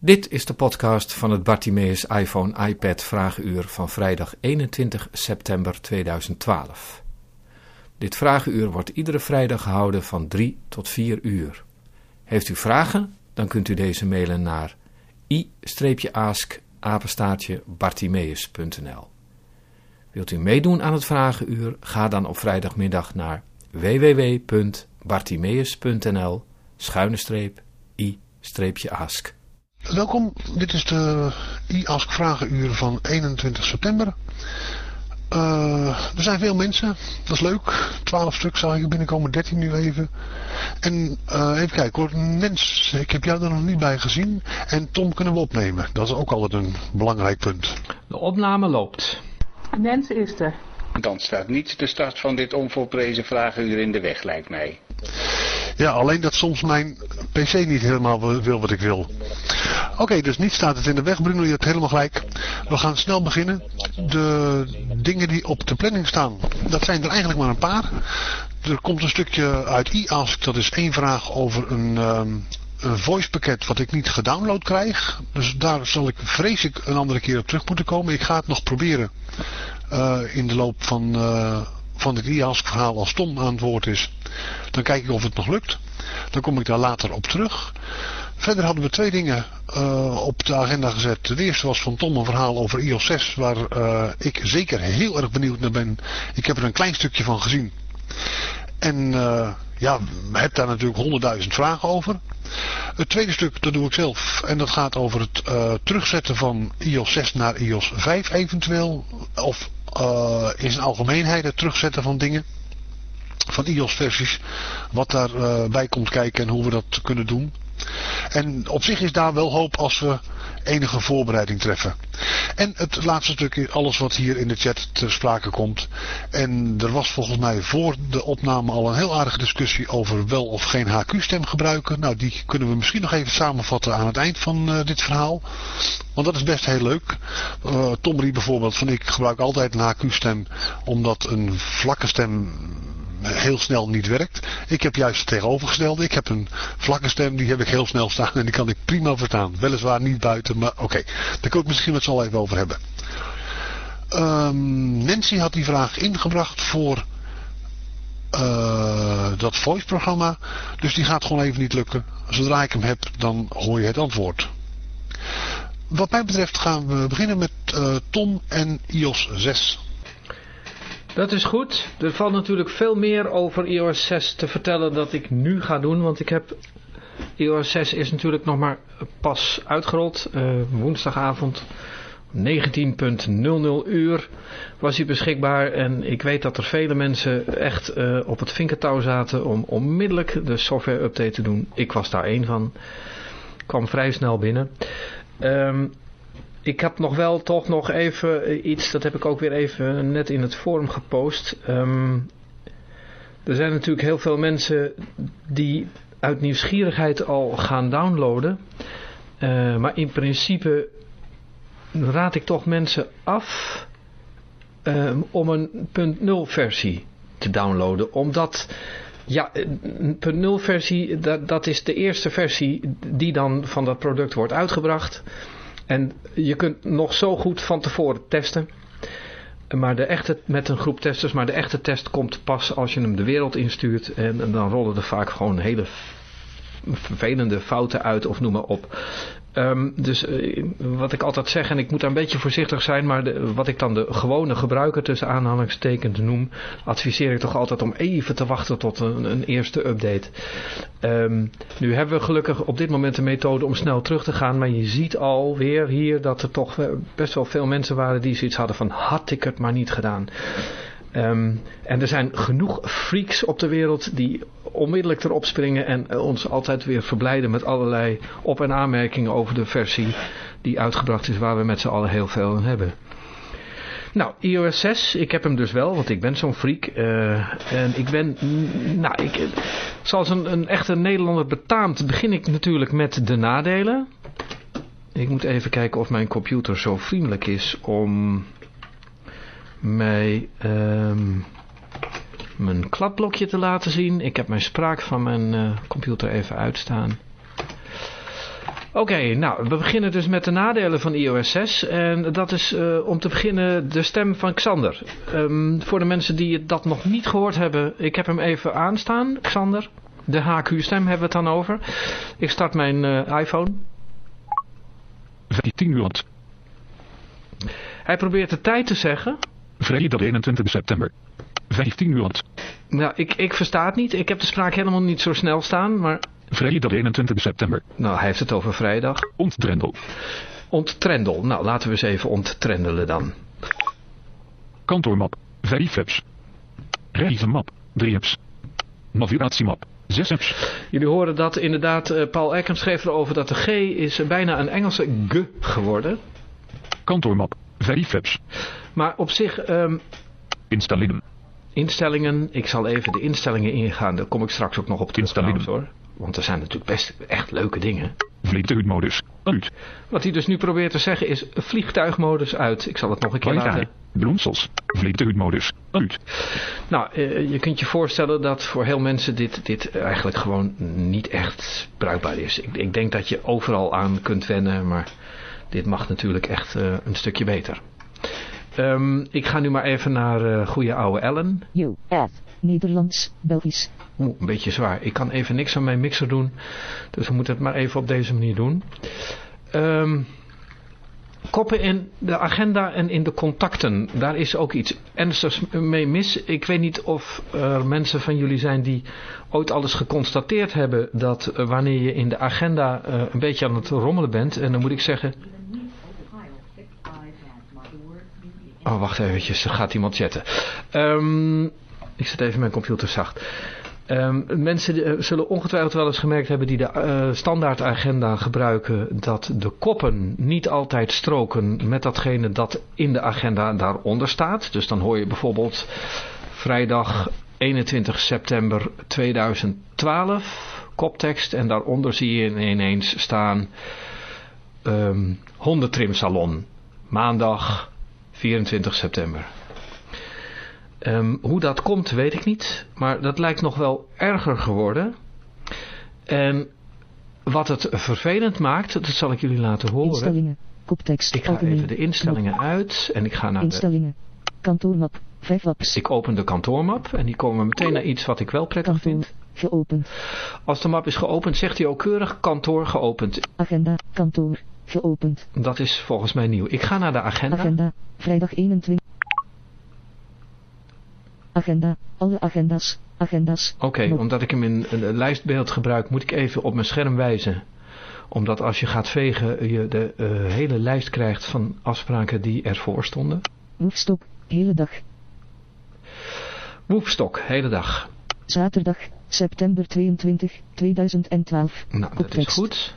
Dit is de podcast van het Bartimeus iPhone iPad Vragenuur van vrijdag 21 september 2012. Dit vragenuur wordt iedere vrijdag gehouden van 3 tot 4 uur. Heeft u vragen? Dan kunt u deze mailen naar i-ask bartimeus.nl Wilt u meedoen aan het vragenuur? Ga dan op vrijdagmiddag naar www.bartimeus.nl schuine streep i-ask. Welkom, dit is de e-ask vragenuur van 21 september. Uh, er zijn veel mensen, dat is leuk. 12 stuk zag ik binnenkomen, 13 nu even. En uh, even kijken hoor, Nens, ik heb jou er nog niet bij gezien. En Tom kunnen we opnemen, dat is ook altijd een belangrijk punt. De opname loopt. Nens is er. Dan staat niet de start van dit onvoorprezen vragenuur in de weg, lijkt mij. Ja, alleen dat soms mijn pc niet helemaal wil wat ik wil. Oké, dus niet staat het in de weg, Bruno, je hebt helemaal gelijk. We gaan snel beginnen. De dingen die op de planning staan, dat zijn er eigenlijk maar een paar. Er komt een stukje uit e-ask, dat is één vraag over een, um, een voice pakket wat ik niet gedownload krijg. Dus daar zal ik, vrees ik, een andere keer op terug moeten komen. Ik ga het nog proberen uh, in de loop van... Uh, van het e-ask verhaal als Tom aan het woord is. Dan kijk ik of het nog lukt. Dan kom ik daar later op terug. Verder hadden we twee dingen uh, op de agenda gezet. De eerste was van Tom een verhaal over iOS 6, waar uh, ik zeker heel erg benieuwd naar ben. Ik heb er een klein stukje van gezien. En uh, ja, heb daar natuurlijk honderdduizend vragen over. Het tweede stuk, dat doe ik zelf. En dat gaat over het terugzetten van iOS 6 naar iOS 5 eventueel. Of in zijn algemeenheid het terugzetten van dingen van iOS versies. Wat daarbij bij komt kijken en hoe we dat kunnen doen. En op zich is daar wel hoop als we enige voorbereiding treffen. En het laatste stukje, alles wat hier in de chat ter sprake komt. En er was volgens mij voor de opname al een heel aardige discussie over wel of geen HQ-stem gebruiken. Nou, die kunnen we misschien nog even samenvatten aan het eind van uh, dit verhaal. Want dat is best heel leuk. Uh, Tom Rie bijvoorbeeld, van ik gebruik altijd een HQ-stem omdat een vlakke stem heel snel niet werkt. Ik heb juist het tegenovergestelde. Ik heb een vlakke stem, die heb ik heel snel staan en die kan ik prima verstaan. Weliswaar niet buiten, maar oké. Okay. Daar kan ik misschien met z'n even over hebben. Um, Nancy had die vraag ingebracht voor uh, dat voice-programma. Dus die gaat gewoon even niet lukken. Zodra ik hem heb, dan hoor je het antwoord. Wat mij betreft gaan we beginnen met uh, Tom en iOS 6. Dat is goed. Er valt natuurlijk veel meer over iOS 6 te vertellen dat ik nu ga doen. Want ik heb... iOS 6 is natuurlijk nog maar pas uitgerold. Uh, woensdagavond 19.00 uur was hij beschikbaar. En ik weet dat er vele mensen echt uh, op het vinkertouw zaten om onmiddellijk de software update te doen. Ik was daar één van. Kwam vrij snel binnen. Um, ik heb nog wel toch nog even iets, dat heb ik ook weer even net in het forum gepost. Um, er zijn natuurlijk heel veel mensen die uit nieuwsgierigheid al gaan downloaden. Uh, maar in principe raad ik toch mensen af um, om een .0 versie te downloaden. Omdat... Ja, een .0 versie, dat, dat is de eerste versie die dan van dat product wordt uitgebracht. En je kunt nog zo goed van tevoren testen. Maar de echte, met een groep testers, maar de echte test komt pas als je hem de wereld instuurt. En, en dan rollen er vaak gewoon hele vervelende fouten uit of noem maar op. Um, dus uh, wat ik altijd zeg, en ik moet daar een beetje voorzichtig zijn, maar de, wat ik dan de gewone gebruiker tussen aanhalingstekens noem, adviseer ik toch altijd om even te wachten tot een, een eerste update. Um, nu hebben we gelukkig op dit moment een methode om snel terug te gaan, maar je ziet alweer hier dat er toch best wel veel mensen waren die zoiets hadden van had ik het maar niet gedaan. Um, en er zijn genoeg freaks op de wereld die onmiddellijk erop springen en ons altijd weer verblijden met allerlei op- en aanmerkingen over de versie die uitgebracht is waar we met z'n allen heel veel aan hebben. Nou, iOS 6, ik heb hem dus wel, want ik ben zo'n freak. Uh, en ik ben, nou, ik, zoals een, een echte Nederlander betaamt, begin ik natuurlijk met de nadelen. Ik moet even kijken of mijn computer zo vriendelijk is om mij um, mijn kladblokje te laten zien. Ik heb mijn spraak van mijn uh, computer even uitstaan. Oké, nou, we beginnen dus met de nadelen van iOS 6. En dat is uh, om te beginnen de stem van Xander. Um, voor de mensen die dat nog niet gehoord hebben, ik heb hem even aanstaan, Xander. De HQ-stem hebben we het dan over. Ik start mijn uh, iPhone. 15 uur. Hij probeert de tijd te zeggen. Vrijdag 21 september. 15 uur. Nou, ik, ik versta het niet. Ik heb de spraak helemaal niet zo snel staan, maar... Vrijdag 21 september. Nou, hij heeft het over vrijdag. Onttrendel. Onttrendel. Nou, laten we eens even onttrendelen dan. Kantoormap. 5 apps. Reizenmap. 3 apps. Navigatiemap. 6 apps. Jullie horen dat inderdaad, uh, Paul Ecken schreef erover dat de G is bijna een Engelse G geworden. Kantoormap. 5 apps. Maar op zich... Um, instellingen. Instellingen. Ik zal even de instellingen ingaan. Daar kom ik straks ook nog op terug Instellingen. hoor. Want er zijn natuurlijk best echt leuke dingen. Vliegtuigmodus. Uit. Wat hij dus nu probeert te zeggen is vliegtuigmodus uit. Ik zal het nog een keer laten. Bloemsels. Vliegtuigmodus. Uit. Nou, eh, je kunt je voorstellen dat voor heel mensen dit, dit eigenlijk gewoon niet echt bruikbaar is. Ik, ik denk dat je overal aan kunt wennen, maar dit mag natuurlijk echt uh, een stukje beter. Um, ik ga nu maar even naar uh, goede oude Ellen. US, Nederlands, Belgisch. Oeh, een beetje zwaar. Ik kan even niks aan mijn mixer doen. Dus we moeten het maar even op deze manier doen. Um, koppen in de agenda en in de contacten. Daar is ook iets ernstigs mee mis. Ik weet niet of er mensen van jullie zijn die ooit alles geconstateerd hebben... dat uh, wanneer je in de agenda uh, een beetje aan het rommelen bent... en dan moet ik zeggen... Oh, wacht eventjes. Er gaat iemand chatten. Um, ik zet even mijn computer zacht. Um, mensen zullen ongetwijfeld wel eens gemerkt hebben die de uh, standaardagenda gebruiken dat de koppen niet altijd stroken met datgene dat in de agenda daaronder staat. Dus dan hoor je bijvoorbeeld vrijdag 21 september 2012 koptekst en daaronder zie je ineens staan um, hondentrimsalon maandag 24 september. Um, hoe dat komt weet ik niet, maar dat lijkt nog wel erger geworden. En wat het vervelend maakt, dat zal ik jullie laten horen. Instellingen, koptekst, ik ga algemeen, even de instellingen knop. uit en ik ga naar Instellingen, kantoormap, 5 apps. de... Ik open de kantoormap en die komen meteen naar iets wat ik wel prettig Kantoor, vind. geopend. Als de map is geopend zegt hij ook keurig kantoor geopend. Agenda, kantoor, geopend. Dat is volgens mij nieuw. Ik ga naar de agenda. Agenda, vrijdag 21. Agenda, alle agenda's, agenda's. Oké, okay, omdat ik hem in een lijstbeeld gebruik, moet ik even op mijn scherm wijzen. Omdat als je gaat vegen, je de uh, hele lijst krijgt van afspraken die ervoor stonden. Woefstok, hele dag. Woefstok, hele dag. Zaterdag, september 22, 2012. Nou, dat is goed.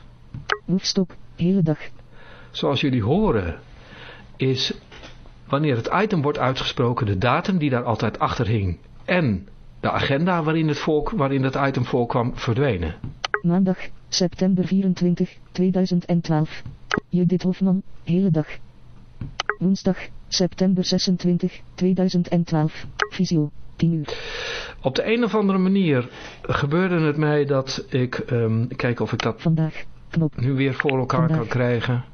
Woefstok, hele dag. Zoals jullie horen, is wanneer het item wordt uitgesproken, de datum die daar altijd achter hing en de agenda waarin het, volk, waarin het item voorkwam verdwenen. Maandag, september 24, 2012. Judith Hofman, hele dag. Woensdag, september 26, 2012. Visio, 10 uur. Op de een of andere manier gebeurde het mij dat ik, um, kijk of ik dat Vandaag, knop. nu weer voor elkaar Vandaag. kan krijgen.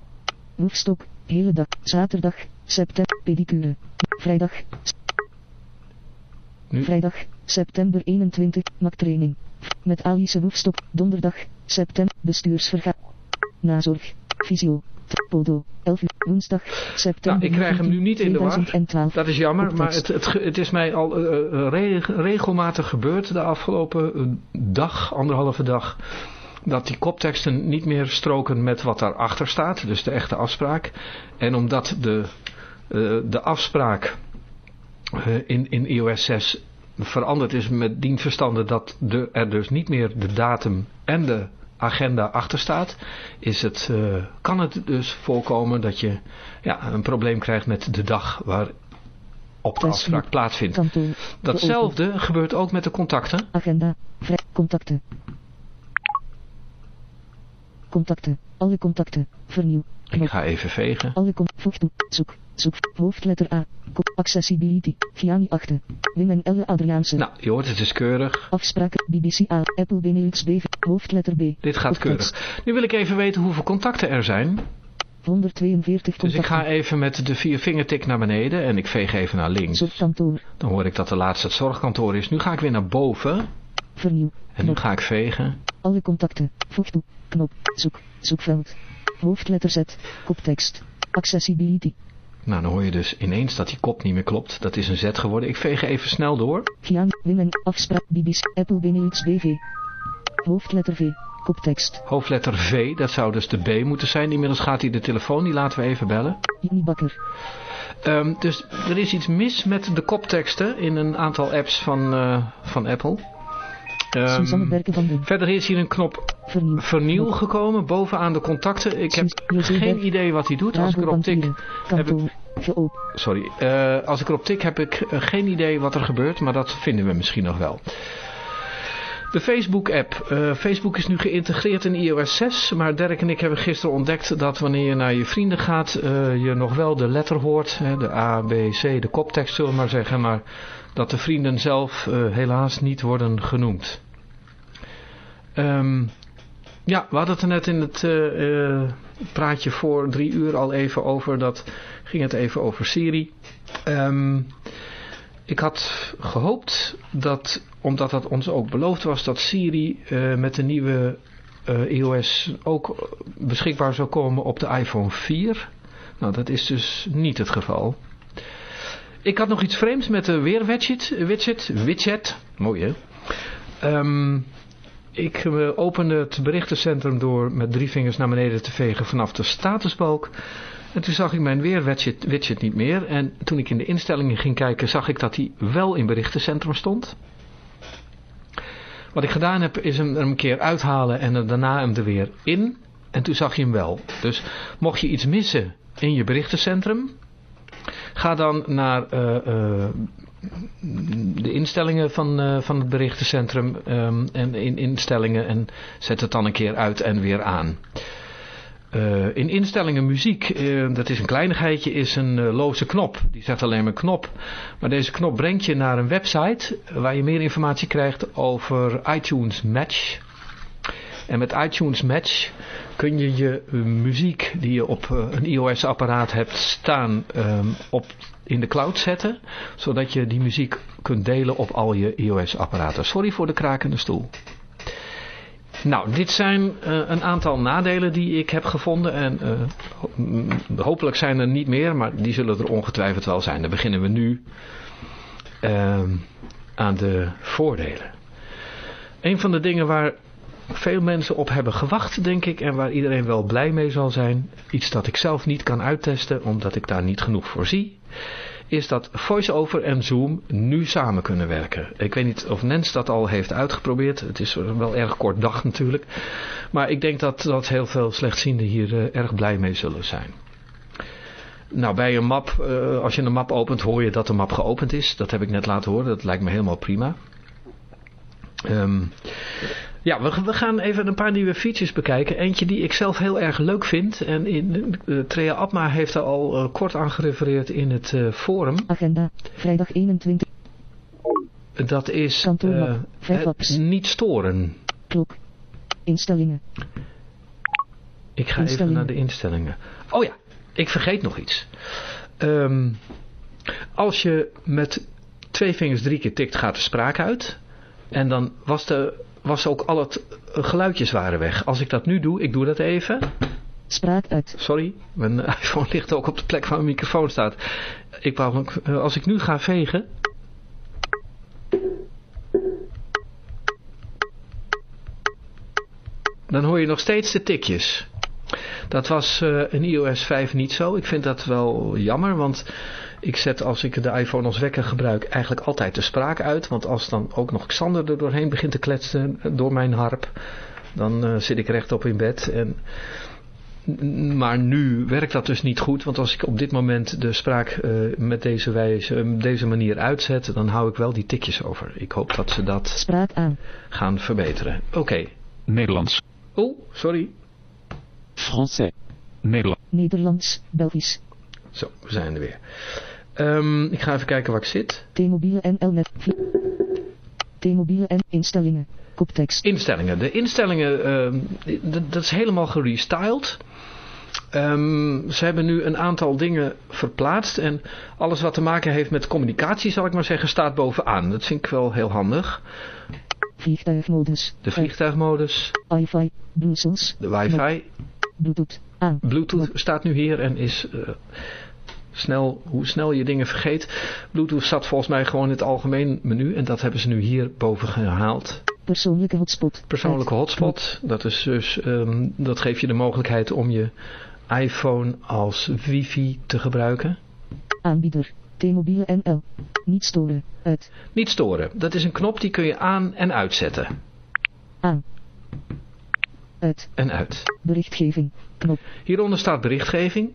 Woefstok, hele dag. Zaterdag, september, pedicure. Vrijdag, Nu, vrijdag, september 21, naktraining. Met Alice Woefstok, donderdag, september, bestuursvergadering. Nazorg, visio, podo, 11 uur, woensdag, september Nou, ik krijg hem nu niet in de war. 2012. dat is jammer, maar het, het, is mij al uh, uh, re- regelmatig gebeurd de afgelopen dag, anderhalve dag, dat die kopteksten niet meer stroken met wat daarachter staat, dus de echte afspraak. En omdat de, de afspraak uh, in, in iOS 6 veranderd is met dien verstande dat de, er dus niet meer de datum en de agenda achter staat, is het, uh, kan het dus voorkomen dat je ja, een probleem krijgt met de dag waarop de Dat is afspraak plaatsvindt. Datzelfde gebeurt ook met de contacten. agenda, vrij, contacten. contacten. Alle contacten. Vernieuw. Ik ga even vegen. Alle con voeg toe. Zoek. Zoek. Hoofdletter A. Accessibility. Viani 8. Wim en Elle Adriaanse. Nou, je hoort het is keurig. Afspraken. BBC A. Apple Benelux BV. Hoofdletter B. Dit gaat keurig. Nu wil ik even weten hoeveel contacten er zijn. 142 Dus ik contacten. ga even met de vier vingertik naar beneden en ik veeg even naar links. Zorgkantoor. Dan hoor ik dat de laatste het zorgkantoor is. Nu ga ik weer naar boven Vernieuw. en nu ga ik vegen. Alle contacten. Voeg toe. Knop. Zoek. Zoekveld. Hoofdletter Z. Koptekst. Accessibility. Nou, dan hoor je dus ineens dat die kop niet meer klopt. Dat is een Z geworden. Ik veeg even snel door. Vian. Wim en afspraak. BBC. Apple Benelux BV. Hoofdletter V. Koptekst. Hoofdletter V, dat zou dus de B moeten zijn. Inmiddels gaat hij de telefoon, die laten we even bellen. Jimmy Bakker. Ehm, dus er is iets mis met de kopteksten in een aantal apps van, eh, van Apple. Ehm, Berken van verder is hier een knop Vernieuw. gekomen bovenaan de contacten. Ik heb José geen idee wat hij doet. Als ik erop tik. Kantoor. Geopend. sorry, Eh, als ik erop tik heb ik geen idee wat er gebeurt, maar dat vinden we misschien nog wel. De Facebook app. Eh, Facebook is nu geïntegreerd in iOS 6, maar Dirk en ik hebben gisteren ontdekt dat wanneer je naar je vrienden gaat, eh, je nog wel de letter hoort, hè, de A, B, C, de koptekst zullen we maar zeggen, maar dat de vrienden zelf eh, helaas niet worden genoemd. Ehm, ja, we hadden het er net in het praatje voor drie uur al even over, dat ging het even over Siri. Ehm, ik had gehoopt dat, omdat dat ons ook beloofd was, dat Siri eh, met de nieuwe eh, iOS ook beschikbaar zou komen op de iPhone 4. Nou, dat is dus niet het geval. Ik had nog iets vreemds met de weerwidget. Widget, widget. Mooi hè. Ehm, ik eh, opende het berichtencentrum door met drie vingers naar beneden te vegen vanaf de statusbalk. En toen zag ik mijn weerwidget widget niet meer. En toen ik in de instellingen ging kijken, zag ik dat hij wel in berichtencentrum stond. Wat ik gedaan heb, is hem er een keer uithalen en daarna hem er weer in. En toen zag je hem wel. Dus mocht je iets missen in je berichtencentrum, ga dan naar eh, eh, de instellingen van, eh, van het berichtencentrum ehm, en in instellingen en zet het dan een keer uit en weer aan. Eh, in instellingen muziek, eh, dat is een kleinigheidje, is een eh, loze knop. Die zegt alleen maar knop. Maar deze knop brengt je naar een website waar je meer informatie krijgt over iTunes Match. En met iTunes Match kun je je muziek die je op een iOS-apparaat hebt staan ehm, op, in de cloud zetten. Zodat je die muziek kunt delen op al je iOS-apparaten. Sorry voor de krakende stoel. Nou, dit zijn eh, een aantal nadelen die ik heb gevonden. En eh, ho- hopelijk zijn er niet meer, maar die zullen er ongetwijfeld wel zijn. Dan beginnen we nu ehm, aan de voordelen. Een van de dingen waar veel mensen op hebben gewacht, denk ik, en waar iedereen wel blij mee zal zijn, iets dat ik zelf niet kan uittesten, omdat ik daar niet genoeg voor zie, is dat VoiceOver en Zoom nu samen kunnen werken. Ik weet niet of Nens dat al heeft uitgeprobeerd. Het is wel erg kort dag natuurlijk. Maar ik denk dat, dat heel veel slechtzienden hier eh, erg blij mee zullen zijn. Nou, bij een map, eh, als je een map opent, hoor je dat de map geopend is. Dat heb ik net laten horen. Dat lijkt me helemaal prima. Ehm, ja, we, we gaan even een paar nieuwe features bekijken. Eentje die ik zelf heel erg leuk vind. En in, eh Trea Abma heeft er al eh, kort aan gerefereerd in het eh, forum. Agenda. Vrijdag 21. Dat is het niet storen. Klok. Instellingen. Ik ga even naar de instellingen. Oh ja, ik vergeet nog iets. Ehm, als je met twee vingers drie keer tikt, gaat de spraak uit. En dan was, de, was ook al het eh, geluidjes waren weg. Als ik dat nu doe, ik doe dat even. Spraak uit. Sorry, mijn iPhone ligt ook op de plek waar mijn microfoon staat. Ik wou, eh, als ik nu ga vegen... Dan hoor je nog steeds de tikjes. Dat was eh, in iOS 5 niet zo. Ik vind dat wel jammer, want ik zet als ik de iPhone als wekker gebruik eigenlijk altijd de spraak uit. Want als dan ook nog Xander er doorheen begint te kletsen door mijn harp, dan eh, zit ik rechtop in bed. En, maar nu werkt dat dus niet goed, want als ik op dit moment de spraak eh, met deze, wijze, eh, deze manier uitzet, dan hou ik wel die tikjes over. Ik hoop dat ze dat Spraak aan. gaan verbeteren. Oké. Nederlands. Oh, sorry. Français. Nederland. Nederlands, Belgisch. Zo, we zijn er weer. Ehm, ik ga even kijken waar ik zit. T-mobiele NL net. T-mobiele en instellingen. Koptekst. Instellingen. De instellingen, ehm, dat is helemaal gerestyled. Ehm, ze hebben nu een aantal dingen verplaatst. En alles wat te maken heeft met communicatie, zal ik maar zeggen, staat bovenaan. Dat vind ik wel heel handig. Vliegtuigmodus. De vliegtuigmodus. Wi-Fi. Bluetooth. de wifi, Bluetooth. Aan. Bluetooth staat nu hier en is eh, snel, hoe snel je dingen vergeet. Bluetooth staat volgens mij gewoon in het algemeen menu en dat hebben ze nu hier boven gehaald. Persoonlijke hotspot. Persoonlijke hotspot, dat is dus, ehm, dat geeft je de mogelijkheid om je iPhone als wifi te gebruiken. Aanbieder. T-mobiele NL. Niet storen. Uit. Niet storen, dat is een knop die kun je aan en uitzetten. Aan. Uit. En uit. Berichtgeving. Knop. Hieronder staat berichtgeving.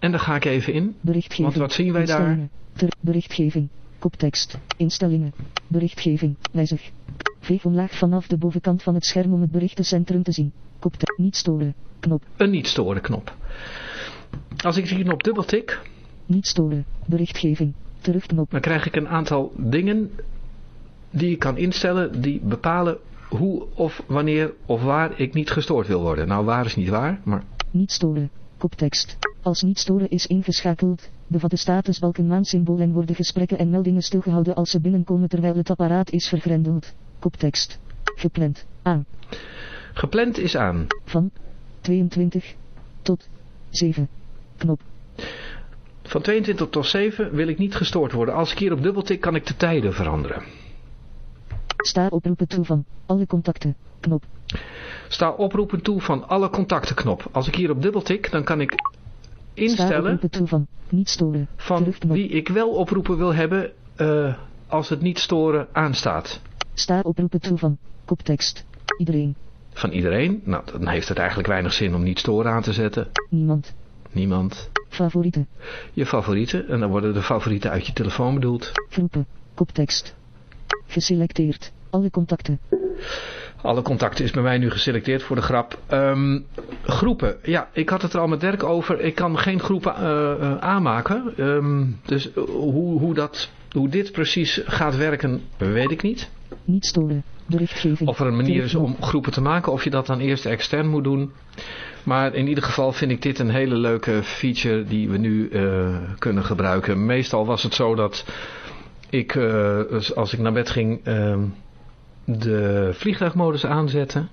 En daar ga ik even in. Want wat zien wij daar? Ter berichtgeving. Koptekst. Instellingen. Berichtgeving. Wijzig. Veeg omlaag vanaf de bovenkant van het scherm om het berichtencentrum te zien. Koptekst. Niet storen. Knop. Een niet storen knop. Als ik die knop dubbeltik, Niet storen. Berichtgeving. Terugknop. dan krijg ik een aantal dingen die ik kan instellen die bepalen hoe of wanneer of waar ik niet gestoord wil worden. Nou, waar is niet waar, maar Niet storen. Koptekst. Als niet storen is ingeschakeld, bevat de statusbalk een maansymbool en worden gesprekken en meldingen stilgehouden als ze binnenkomen terwijl het apparaat is vergrendeld. Koptekst. Gepland. Aan. gepland is aan. Van 22 tot 7. Knop. Van 22 tot 7 wil ik niet gestoord worden. Als ik hier op dubbeltik kan ik de tijden veranderen. Sta oproepen toe van alle contacten. Knop. Sta oproepen toe van alle contacten knop. Als ik hier op dubbeltik, dan kan ik instellen oproepen toe van niet storen. van wie ik wel oproepen wil hebben eh, als het niet storen aanstaat. Sta oproepen toe van koptekst. Iedereen. Van iedereen. Nou, dan heeft het eigenlijk weinig zin om niet storen aan te zetten. Niemand. Niemand. Favorieten. Je favorieten. En dan worden de favorieten uit je telefoon bedoeld. Groepen. Koptekst. Geselecteerd. Alle contacten. Alle contacten is bij mij nu geselecteerd voor de grap. Ehm, groepen. Ja, ik had het er al met Dirk over. Ik kan geen groepen eh, eh, aanmaken. Ehm, dus eh, hoe, hoe, dat, hoe dit precies gaat werken, weet ik niet. Niet storen. Berichtgeving. Of er een manier is om groepen te maken. Of je dat dan eerst extern moet doen. Maar in ieder geval vind ik dit een hele leuke feature die we nu kunnen gebruiken. Meestal was het zo dat ik, eh, als ik naar bed ging, ehm, de vliegtuigmodus aanzette.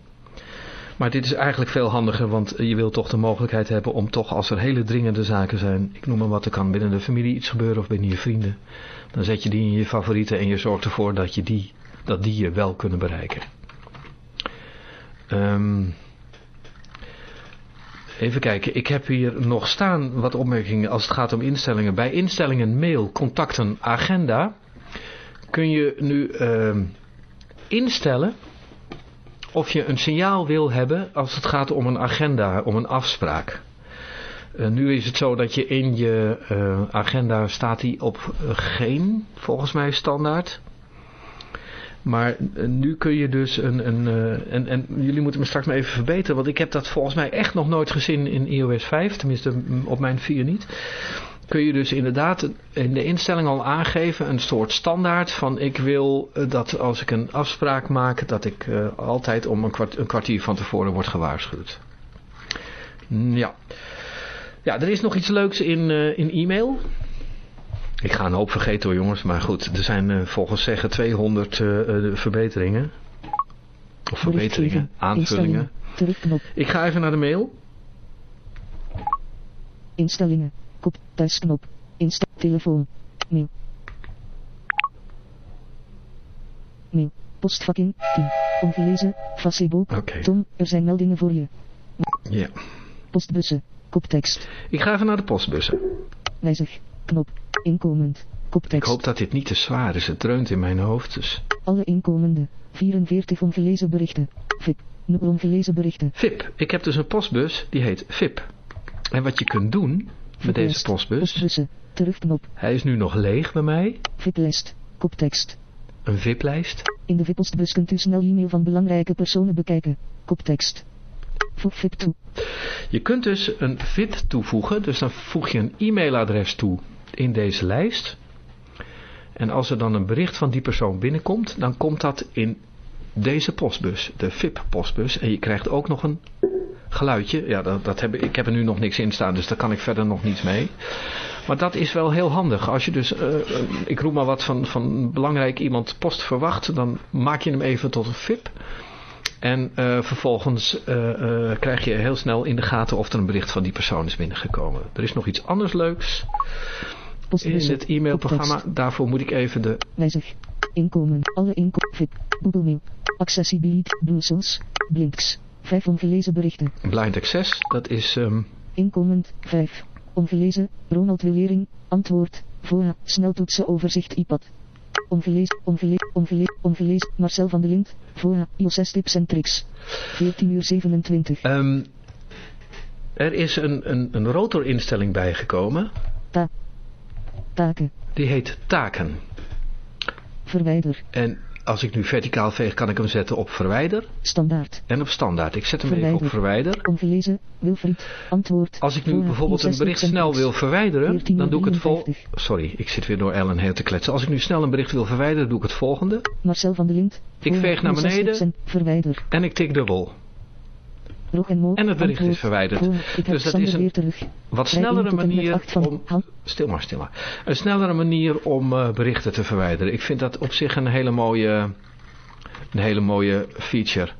Maar dit is eigenlijk veel handiger, want je wilt toch de mogelijkheid hebben om toch als er hele dringende zaken zijn, ik noem maar wat, er kan binnen de familie iets gebeuren of binnen je vrienden. Dan zet je die in je favorieten en je zorgt ervoor dat, je die, dat die je wel kunnen bereiken. Ehm, even kijken, ik heb hier nog staan wat opmerkingen als het gaat om instellingen. Bij instellingen, mail, contacten, agenda kun je nu ehm, instellen of je een signaal wil hebben als het gaat om een agenda, om een afspraak. Eh, nu is het zo dat je in je eh, agenda staat die op eh, geen, volgens mij standaard. Maar nu kun je dus een, een en, en jullie moeten me straks maar even verbeteren, want ik heb dat volgens mij echt nog nooit gezien in iOS 5, tenminste op mijn 4 niet. Kun je dus inderdaad in de instelling al aangeven, een soort standaard van ik wil eh, dat als ik een afspraak maak, dat ik eh, altijd om een, kwart, een kwartier van tevoren word gewaarschuwd. Mm, Ja. Ja, er is nog iets leuks in, eh, in e-mail. Ik ga een hoop vergeten hoor jongens, maar goed, er zijn volgens zeggen 200 eh, eh, verbeteringen. Of verbeteringen, aanvullingen. Ik ga even naar de mail. Instellingen. Kop. Thuisknop. Insta. Telefoon. Mail. Mail. Postvakking. 10. Ongelezen. Facebook. Oké. Tom, er zijn meldingen voor je. Ja. Postbussen. Koptekst. Ik ga even naar de postbussen. Wijzig. Knop. Inkomend. Ik Koptekst. hoop dat dit niet te zwaar is. Het dreunt in mijn hoofd. Dus. Alle inkomende. 44 ongelezen berichten. VIP. 0 ongelezen berichten. VIP. Ik heb dus een postbus die heet VIP. En wat je kunt doen met deze postbus. Terugknop. Hij is nu nog leeg bij mij. VIP-lijst. Koptekst. Een VIP-lijst. In de VIP-postbus kunt u snel e-mail van belangrijke personen bekijken. Koptekst. Voeg VIP toe. Je kunt dus een VIP toevoegen, dus dan voeg je een e-mailadres toe in deze lijst. En als er dan een bericht van die persoon binnenkomt, dan komt dat in deze postbus, de VIP-postbus. En je krijgt ook nog een geluidje. Ja, dat, dat heb, ik heb er nu nog niks in staan, dus daar kan ik verder nog niets mee. Maar dat is wel heel handig. Als je dus, uh, ik roep maar wat van, van belangrijk iemand post verwacht, dan maak je hem even tot een VIP. En uh, vervolgens uh, krijg je heel snel in de gaten of er een bericht van die persoon is binnengekomen. Er is nog iets anders leuks in het e-mailprogramma. Daarvoor moet ik even de... Wijzig. Inkomen. Alle inkomen. VIP. Google Mail. Accessibility. Bluesels. Blinks. 5 ongelezen berichten. Blind Access. Dat is... Um... Inkomen. 5. Ongelezen. Ronald Willering. Antwoord. VOA. Sneltoetsen overzicht iPad. Ongelezen, ongelezen, ongelezen, ongelezen. Marcel van de Lind. VOA. IOS tips en tricks. 14 uur 27. Um, er is een, een, een rotorinstelling bijgekomen. Ta taken. Die heet taken. Verwijder. En als ik nu verticaal veeg, kan ik hem zetten op verwijder. Standaard. En op standaard. Ik zet hem verwijder. even op verwijder. Ongelezen, Wilfried, antwoord. Als ik nu bijvoorbeeld een bericht snel wil verwijderen, dan doe ik het vol... Sorry, ik zit weer door Ellen heel te kletsen. Als ik nu snel een bericht wil verwijderen, doe ik het volgende. Marcel van der Lind. Ik veeg naar beneden verwijder. en ik tik dubbel. En, het bericht is verwijderd. Dus dat is een wat snellere manier om... Stil maar, stil maar. Een snellere manier om uh, berichten te verwijderen. Ik vind dat op zich een hele mooie, een hele mooie feature.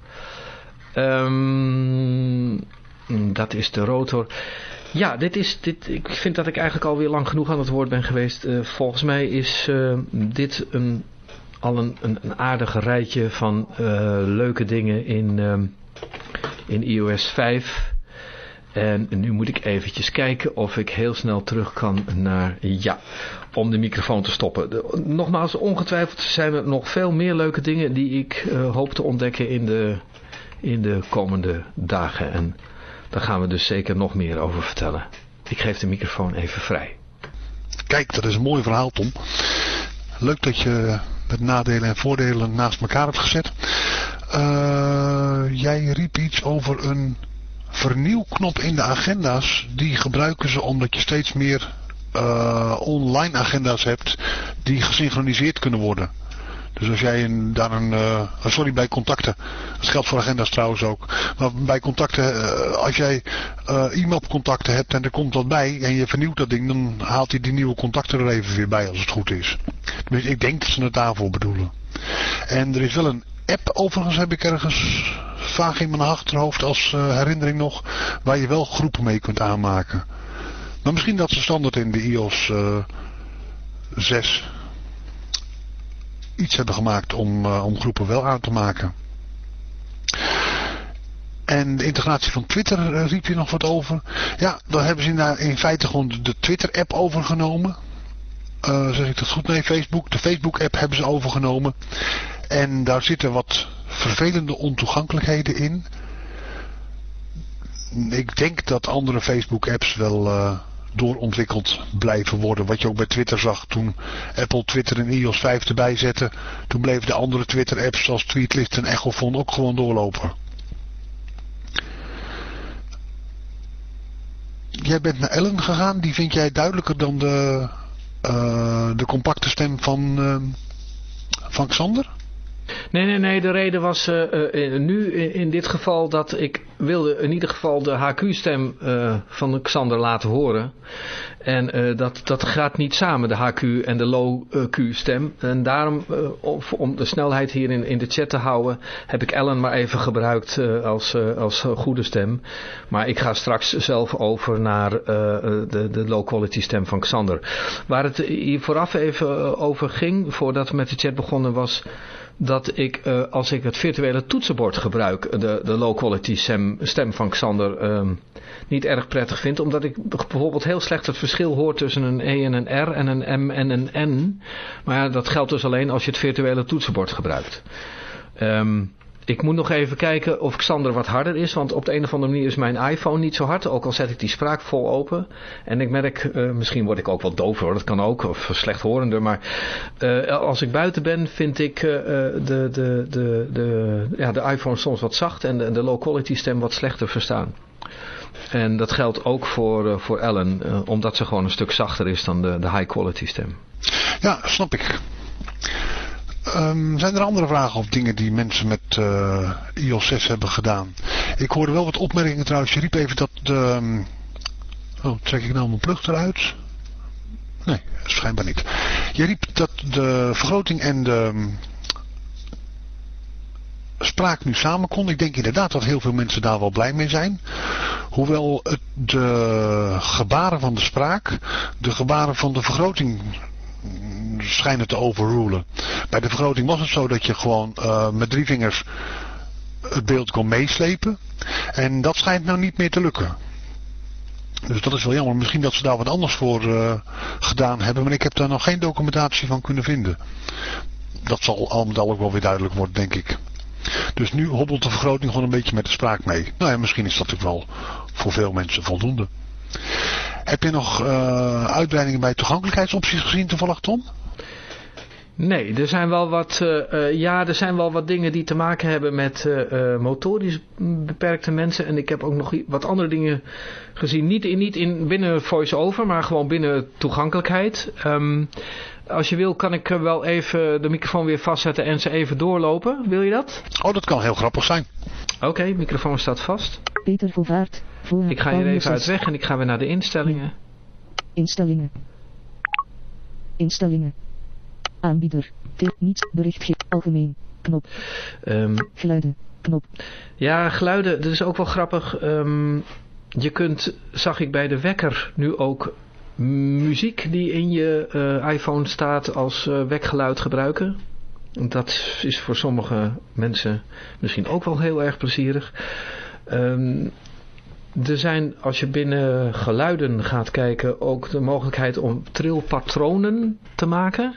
Um, dat is de rotor. Ja, dit is, dit, ik vind dat ik eigenlijk alweer lang genoeg aan het woord ben geweest. Uh, volgens mij is uh, dit een, al een, een, een aardig rijtje van leuke dingen in... Um, in iOS 5. En nu moet ik eventjes kijken of ik heel snel terug kan naar ja, om de microfoon te stoppen. Nogmaals, ongetwijfeld zijn er nog veel meer leuke dingen die ik uh, hoop te ontdekken in de, in de komende dagen. En daar gaan we dus zeker nog meer over vertellen. Ik geef de microfoon even vrij. Kijk, dat is een mooi verhaal Tom. Leuk dat je met nadelen en voordelen naast elkaar hebt gezet. Uh, jij riep iets over een vernieuwknop in de agenda's. Die gebruiken ze omdat je steeds meer uh, online agenda's hebt die gesynchroniseerd kunnen worden. Dus als jij daar een, uh, sorry, bij contacten, dat geldt voor agenda's trouwens ook, maar bij contacten, als jij uh, e-mailcontacten hebt en er komt wat bij en je vernieuwt dat ding, dan haalt hij die nieuwe contacten er even weer bij als het goed is. Dus ik denk dat ze het daarvoor bedoelen. En er is wel een app overigens heb ik ergens vaag in mijn achterhoofd als uh, herinnering nog, waar je wel groepen mee kunt aanmaken. Maar misschien dat ze standaard in de iOS uh, 6 iets hebben gemaakt om, uh, om groepen wel aan te maken. En de integratie van Twitter riep je nog wat over. Ja, daar hebben ze in feite gewoon de Twitter-app overgenomen. Uh, zeg ik dat goed? Nee, Facebook. De Facebook-app hebben ze overgenomen. En daar zitten wat vervelende ontoegankelijkheden in. Ik denk dat andere Facebook-apps wel uh, doorontwikkeld blijven worden. Wat je ook bij Twitter zag toen Apple Twitter en iOS 5 erbij zette. Toen bleven de andere Twitter-apps zoals Tweetlist en Echofon ook gewoon doorlopen. Jij bent naar Ellen gegaan. Die vind jij duidelijker dan de, de compacte stem van, uh, van Xander? Nee, nee, nee. De reden was uh, uh, nu in, dit geval dat ik wilde in ieder geval de HQ-stem uh, van Xander laten horen. En dat, dat gaat niet samen, de HQ en de low-Q-stem. En daarom, om, om, de snelheid hier in, in de chat te houden, heb ik Ellen maar even gebruikt als, als goede stem. Maar ik ga straks zelf over naar de, de low-quality stem van Xander. Waar het hier vooraf even over ging, voordat we met de chat begonnen was dat ik, uh, als ik het virtuele toetsenbord gebruik, de, de low quality stem, stem van Xander um, niet erg prettig vind. Omdat ik bijvoorbeeld heel slecht het verschil hoor tussen een E en een R en een M en een N. Maar ja, dat geldt dus alleen als je het virtuele toetsenbord gebruikt. Um, ik moet nog even kijken of Xander wat harder is. Want op de een of andere manier is mijn iPhone niet zo hard. Ook al zet ik die spraak vol open. En ik merk, eh, misschien word ik ook wel doof hoor. Dat kan ook. Of slechthorender. Maar eh, als ik buiten ben vind ik eh, de, de, de, de, ja, de iPhone soms wat zacht. En de, de low quality stem wat slechter verstaan. En dat geldt ook voor, voor Ellen. omdat ze gewoon een stuk zachter is dan de, de high quality stem. Ja, snap ik. Um, zijn er andere vragen of dingen die mensen met uh, iOS 6 hebben gedaan? Ik hoorde wel wat opmerkingen trouwens. Je riep even dat de... Um, oh, trek ik nou mijn plug eruit? Nee, schijnbaar niet. Je riep dat de vergroting en de um, spraak nu samen kon. Ik denk inderdaad dat heel veel mensen daar wel blij mee zijn. Hoewel het de gebaren van de spraak de gebaren van de vergroting schijnen te overrulen. Bij de vergroting was het zo dat je gewoon uh, met drie vingers het beeld kon meeslepen. En dat schijnt nou niet meer te lukken. Dus dat is wel jammer. Misschien dat ze daar wat anders voor uh, gedaan hebben. Maar ik heb daar nog geen documentatie van kunnen vinden. Dat zal al met al ook wel weer duidelijk worden, denk ik. Dus nu hobbelt de vergroting gewoon een beetje met de spraak mee. Nou ja, misschien is dat ook wel voor veel mensen voldoende. Heb je nog uh, uitbreidingen bij toegankelijkheidsopties gezien toevallig, Tom? Nee, er zijn wel wat, uh, uh, ja, er zijn wel wat dingen die te maken hebben met motorisch beperkte mensen. En ik heb ook nog wat andere dingen gezien. Niet, in, niet in, binnen voice-over, maar gewoon binnen toegankelijkheid. Um, als je wil kan ik wel even de microfoon weer vastzetten en ze even doorlopen. Wil je dat? Oh, dat kan heel grappig zijn. Oké, okay, microfoon staat vast. Peter Vovaart. Ik ga hier even uit weg en ik ga weer naar de instellingen. Instellingen. Instellingen. Aanbieder. Niet berichtje. Algemeen. Knop. Um, geluiden. Knop. Ja, geluiden. Dat is ook wel grappig. Um, je kunt, zag ik bij de wekker, nu ook muziek die in je uh, iPhone staat als uh, wekgeluid gebruiken. Dat is voor sommige mensen misschien ook wel heel erg plezierig. Um, er zijn, als je binnen geluiden gaat kijken, ook de mogelijkheid om trilpatronen te maken.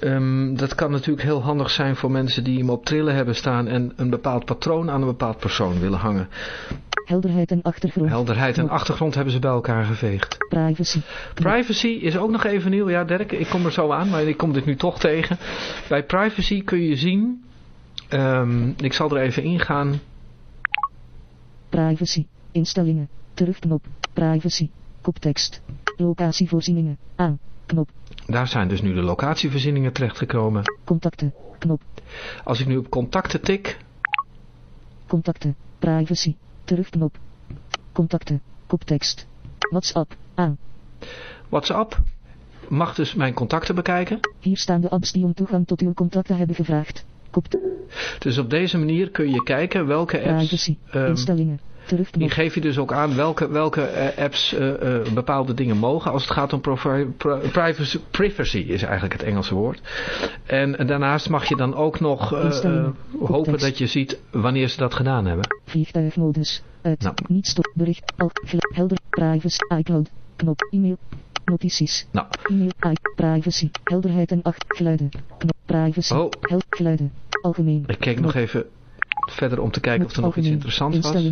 Um, dat kan natuurlijk heel handig zijn voor mensen die hem op trillen hebben staan en een bepaald patroon aan een bepaald persoon willen hangen. Helderheid en achtergrond. Helderheid en achtergrond hebben ze bij elkaar geveegd. Privacy. Privacy is ook nog even nieuw. Ja, Dirk, ik kom er zo aan, maar ik kom dit nu toch tegen. Bij privacy kun je zien, um, ik zal er even ingaan. Privacy. Instellingen. Terugknop. Privacy. Koptekst. Locatievoorzieningen. Aan. Knop. Daar zijn dus nu de locatievoorzieningen terechtgekomen. Contacten. Knop. Als ik nu op contacten tik. Contacten. Privacy. Terugknop. Contacten. Koptekst. WhatsApp. Aan. WhatsApp. Mag dus mijn contacten bekijken. Hier staan de apps die om toegang tot uw contacten hebben gevraagd. Kopt. Dus op deze manier kun je kijken welke apps... Privacy. Um, instellingen. Terugknop. Die geef je dus ook aan welke, welke uh, apps uh, uh, bepaalde dingen mogen als het gaat om privacy, privacy is eigenlijk het Engelse woord. En daarnaast mag je dan ook nog hopen dat je ziet wanneer ze dat gedaan hebben. Vliegtuigmodus. Uit. Nou. Niet stop. Bericht. Al. Helder. Privacy. iCloud. Knop. E-mail. Notities. Nou. E-mail. Privacy. Helderheid en acht. Geluiden. Knop. Privacy. Oh. Geluiden. Algemeen. Ik kijk nog even verder om te kijken of er nog iets interessants was.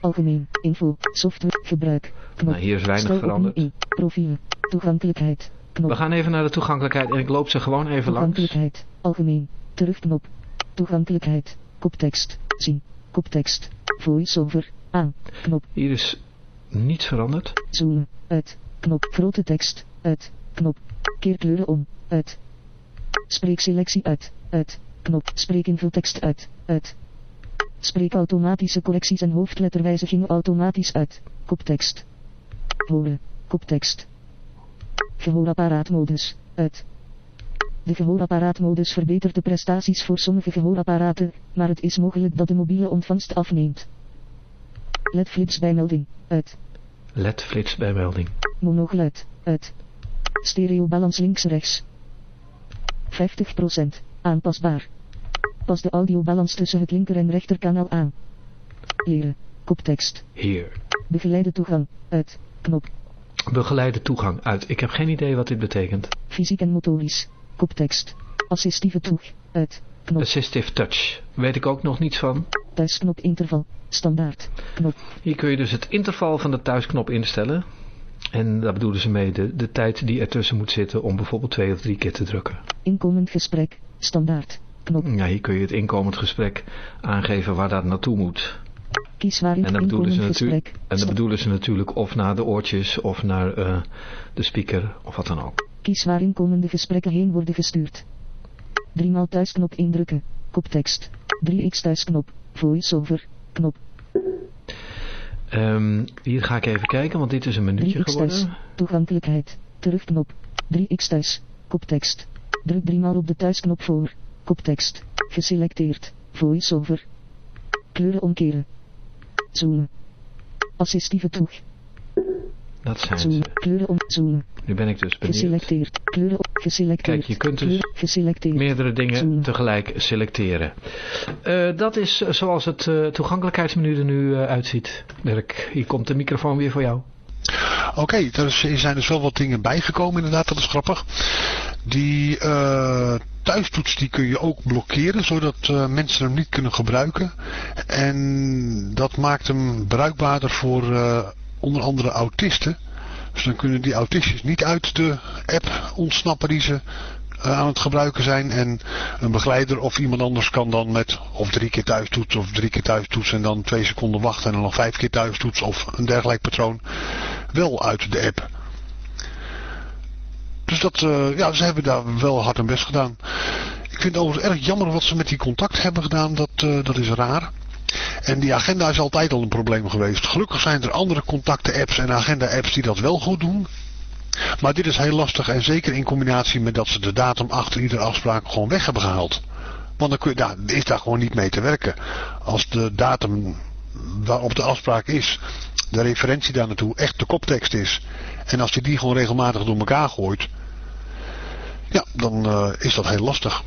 Algemeen. Info. Software. Gebruik. Knop. Nou, hier is weinig veranderd. In. Profielen. Toegankelijkheid. Knop. We gaan even naar de toegankelijkheid en ik loop ze gewoon even Toegankelijkheid. langs. Algemeen. Terugknop. Toegankelijkheid. Koptekst. Zien. Koptekst. Voice-over. Aan. Knop. Hier is niets veranderd. Zoomen. Uit. Knop. Grote tekst. Uit. Knop. Keerkleuren om. Uit. Spreekselectie uit. Uit. Knop. Spreekinvultekst uit. Uit. Spreek automatische correcties en hoofdletterwijzigingen automatisch uit. Koptekst. Horen. Koptekst. Gehoorapparaatmodus. Uit. De gehoorapparaatmodus verbetert de prestaties voor sommige gehoorapparaten, maar het is mogelijk dat de mobiele ontvangst afneemt. LED-flits bijmelding. Uit. LED-flits bijmelding. Monogeluid. Uit. Stereobalans links-rechts. 50%. Aanpasbaar. Pas de audiobalans tussen het linker en rechterkanaal aan. Leren. Koptekst. Hier. Begeleide toegang. Uit. Knop. Begeleide toegang. Uit. Ik heb geen idee wat dit betekent. Fysiek en motorisch. Koptekst. Assistieve toeg. Uit. Knop. Assistive touch. weet ik ook nog niets van. Thuisknop interval. Standaard. Knop. Hier kun je dus het interval van de thuisknop instellen. En daar bedoelen ze mee de, de tijd die ertussen moet zitten om bijvoorbeeld twee of drie keer te drukken. Inkomend gesprek. Standaard. Knop. Ja, hier kun je het inkomend gesprek aangeven waar dat naartoe moet. Kies waarin En dan bedoelen ze, natuurlijk, gesprek. en dan bedoelen ze natuurlijk of naar de oortjes of naar eh, de speaker of wat dan ook. Kies waar inkomende gesprekken heen worden gestuurd. Driemaal thuisknop indrukken. Koptekst. 3x thuisknop. Voice-over. Knop. Ehm, hier ga ik even kijken, want dit is een minuutje 3x thuis. geworden. Toegankelijkheid. Terugknop. 3x thuis. Koptekst. Druk driemaal op de thuisknop voor. Koptekst. Geselecteerd. Voice-over. Kleuren omkeren. Zoomen. Assistieve toeg. Dat zijn Zoomen. ze. Kleuren om. Nu ben ik dus benieuwd. Geselecteerd. Kleuren op. Geselecteerd. Kijk, je kunt dus Kleuren-. Meerdere dingen tegelijk selecteren. Eh, dat is eh, zoals het eh, toegankelijkheidsmenu er nu uitziet. Dirk, hier komt de microfoon weer voor jou. Oké, er zijn dus wel wat dingen bijgekomen inderdaad, dat is grappig. Die eh, thuistoets die kun je ook blokkeren, zodat eh, mensen hem niet kunnen gebruiken. En dat maakt hem bruikbaarder voor eh, onder andere autisten. Dus dan kunnen die autistjes niet uit de app ontsnappen die ze aan het gebruiken zijn. En een begeleider of iemand anders kan dan met of drie keer thuistoets of drie keer thuistoets en dan twee seconden wachten en dan nog vijf keer thuistoets of een dergelijk patroon wel uit de app. Dus dat, eh, ja, ze hebben daar wel hard hun best gedaan. Ik vind het overigens erg jammer wat ze met die contact hebben gedaan, dat, eh, dat is raar. En die agenda is altijd al een probleem geweest. Gelukkig zijn er andere contacten-apps en agenda-apps die dat wel goed doen. Maar dit is heel lastig en zeker in combinatie met dat ze de datum achter iedere afspraak gewoon weg hebben gehaald. Want dan kun je, is daar gewoon niet mee te werken. Als de datum waarop de afspraak is, de referentie daar naartoe echt de koptekst is. En als je die gewoon regelmatig door elkaar gooit, ja, dan eh, is dat heel lastig.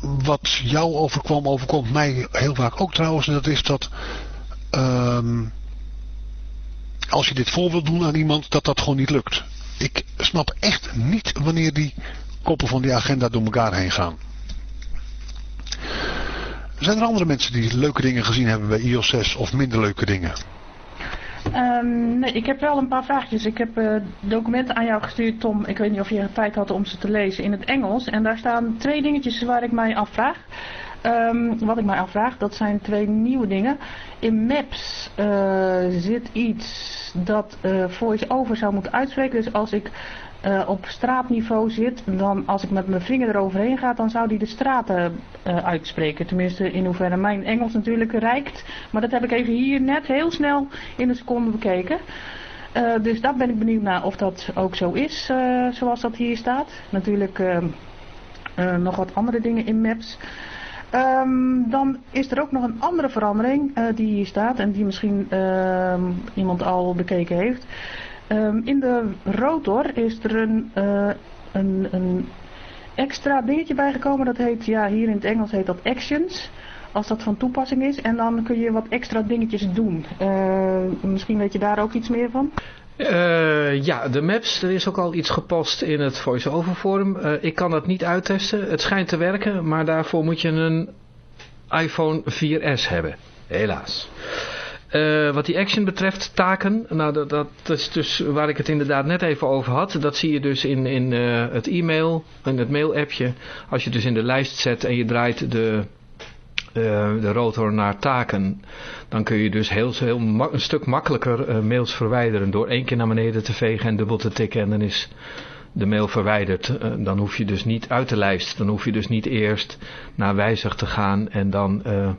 Wat jou overkwam, overkomt mij heel vaak ook trouwens. En dat is dat ehm, als je dit voor wilt doen aan iemand, dat dat gewoon niet lukt. Ik snap echt niet wanneer die koppen van die agenda door elkaar heen gaan. Zijn er andere mensen die leuke dingen gezien hebben bij iOS 6 of minder leuke dingen? Ehm, nee, ik heb wel een paar vraagjes. Ik heb eh, documenten aan jou gestuurd, Tom. Ik weet niet of je tijd had om ze te lezen in het Engels. En daar staan twee dingetjes waar ik mij afvraag. Ehm, wat ik mij afvraag, dat zijn twee nieuwe dingen. In Maps eh, zit iets dat eh voice-over zou moeten uitspreken. Dus als ik eh, op straatniveau zit, dan als ik met mijn vinger eroverheen ga, dan zou die de straten uitspreken. Tenminste, in hoeverre mijn Engels natuurlijk reikt. Maar dat heb ik even hier net heel snel in een seconde bekeken. Dus daar ben ik benieuwd naar of dat ook zo is, zoals dat hier staat. Natuurlijk eh, eh, nog wat andere dingen in Maps. Ehm, dan is er ook nog een andere verandering eh, die hier staat en die misschien ehm, iemand al bekeken heeft. Ehm, in de rotor is er een, eh, een, een extra dingetje bijgekomen. Dat heet, ja, hier in het Engels heet dat actions. Als dat van toepassing is. En dan kun je wat extra dingetjes doen. Misschien weet je daar ook iets meer van. Eh, ja, de maps, er is ook al iets gepost in het voice-over forum. Eh, ik kan dat niet uittesten. Het schijnt te werken, maar daarvoor moet je een iPhone 4S hebben. Helaas. Eh, wat die action betreft, taken, nou dat, dat is dus waar ik het inderdaad net even over had. Dat zie je dus in, in het e-mail, in het mail-appje. Als je dus in de lijst zet en je draait de, de rotor naar taken, dan kun je dus heel, een stuk makkelijker eh, mails verwijderen door één keer naar beneden te vegen en dubbel te tikken en dan is de mail verwijderd. Eh, dan hoef je dus niet uit de lijst, dan hoef je dus niet eerst naar wijzig te gaan en dan eh,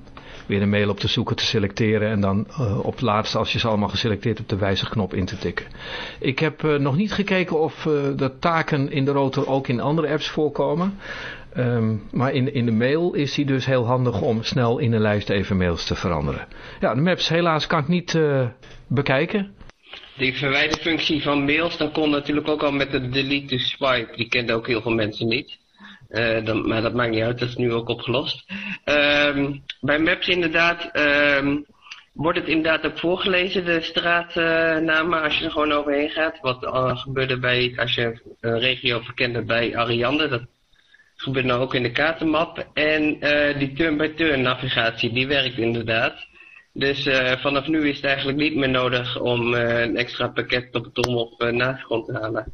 weer een mail op te zoeken te selecteren en dan eh, op het laatste als je ze allemaal geselecteerd op de wijzigknop in te tikken. Ik heb eh, nog niet gekeken of eh, de taken in de rotor ook in andere apps voorkomen. Ehm, maar in, in de mail is die dus heel handig om snel in de lijst even mails te veranderen. Ja, de maps helaas kan ik niet bekijken. Die verwijderfunctie van mails, dan kon natuurlijk ook al met de delete swipe. Die kenden ook heel veel mensen niet. Eh, dan, maar dat maakt niet uit, dat is nu ook opgelost. Ehm, bij Maps inderdaad, ehm, wordt het inderdaad ook voorgelezen, de straatnamen, als je er gewoon overheen gaat. Wat eh, gebeurde bij, als je een regio verkende bij Ariane, dat gebeurt nou ook in de kaartenmap. En eh, die turn-by-turn navigatie, die werkt inderdaad. Dus vanaf nu is het eigenlijk niet meer nodig om een extra pakket op het op navigrond te halen.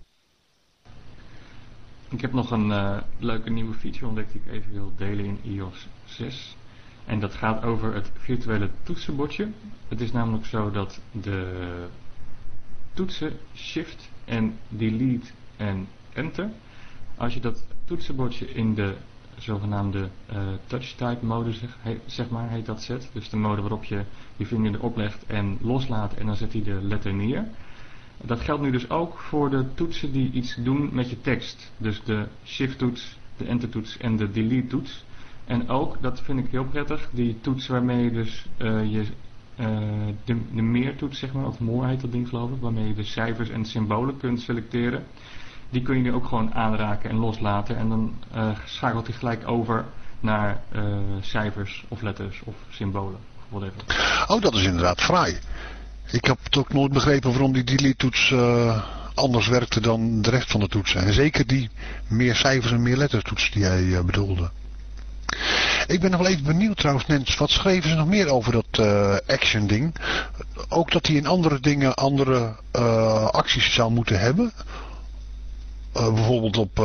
Ik heb nog een leuke nieuwe feature ontdekt die ik even wil delen in iOS 6. En dat gaat over het virtuele toetsenbordje. Het is namelijk zo dat de toetsen Shift en Delete en Enter, als je dat toetsenbordje in de zogenaamde uh, touch type mode zeg, zeg, maar heet dat zet. Dus de mode waarop je je vinger erop legt en loslaat en dan zet hij de letter neer. Dat geldt nu dus ook voor de toetsen die iets doen met je tekst. Dus de shift toets, de enter toets en de delete toets. En ook, dat vind ik heel prettig, die toets waarmee je dus uh, je, uh, de, de meer toets zeg maar, of more heet dat ding geloof ik, waarmee je de cijfers en symbolen kunt selecteren die kun je nu ook gewoon aanraken en loslaten. En dan uh, schakelt hij gelijk over naar cijfers of letters of symbolen. Whatever. Oh, dat is inderdaad fraai. Ik heb het ook nooit begrepen waarom die delete-toets uh, anders werkte dan de rest van de toetsen. En zeker die meer cijfers en meer letters toets die jij bedoelde. Ik ben nog wel even benieuwd trouwens, Nens, wat schreven ze nog meer over dat uh, action ding? Ook dat hij in andere dingen andere acties zou moeten hebben? Bijvoorbeeld op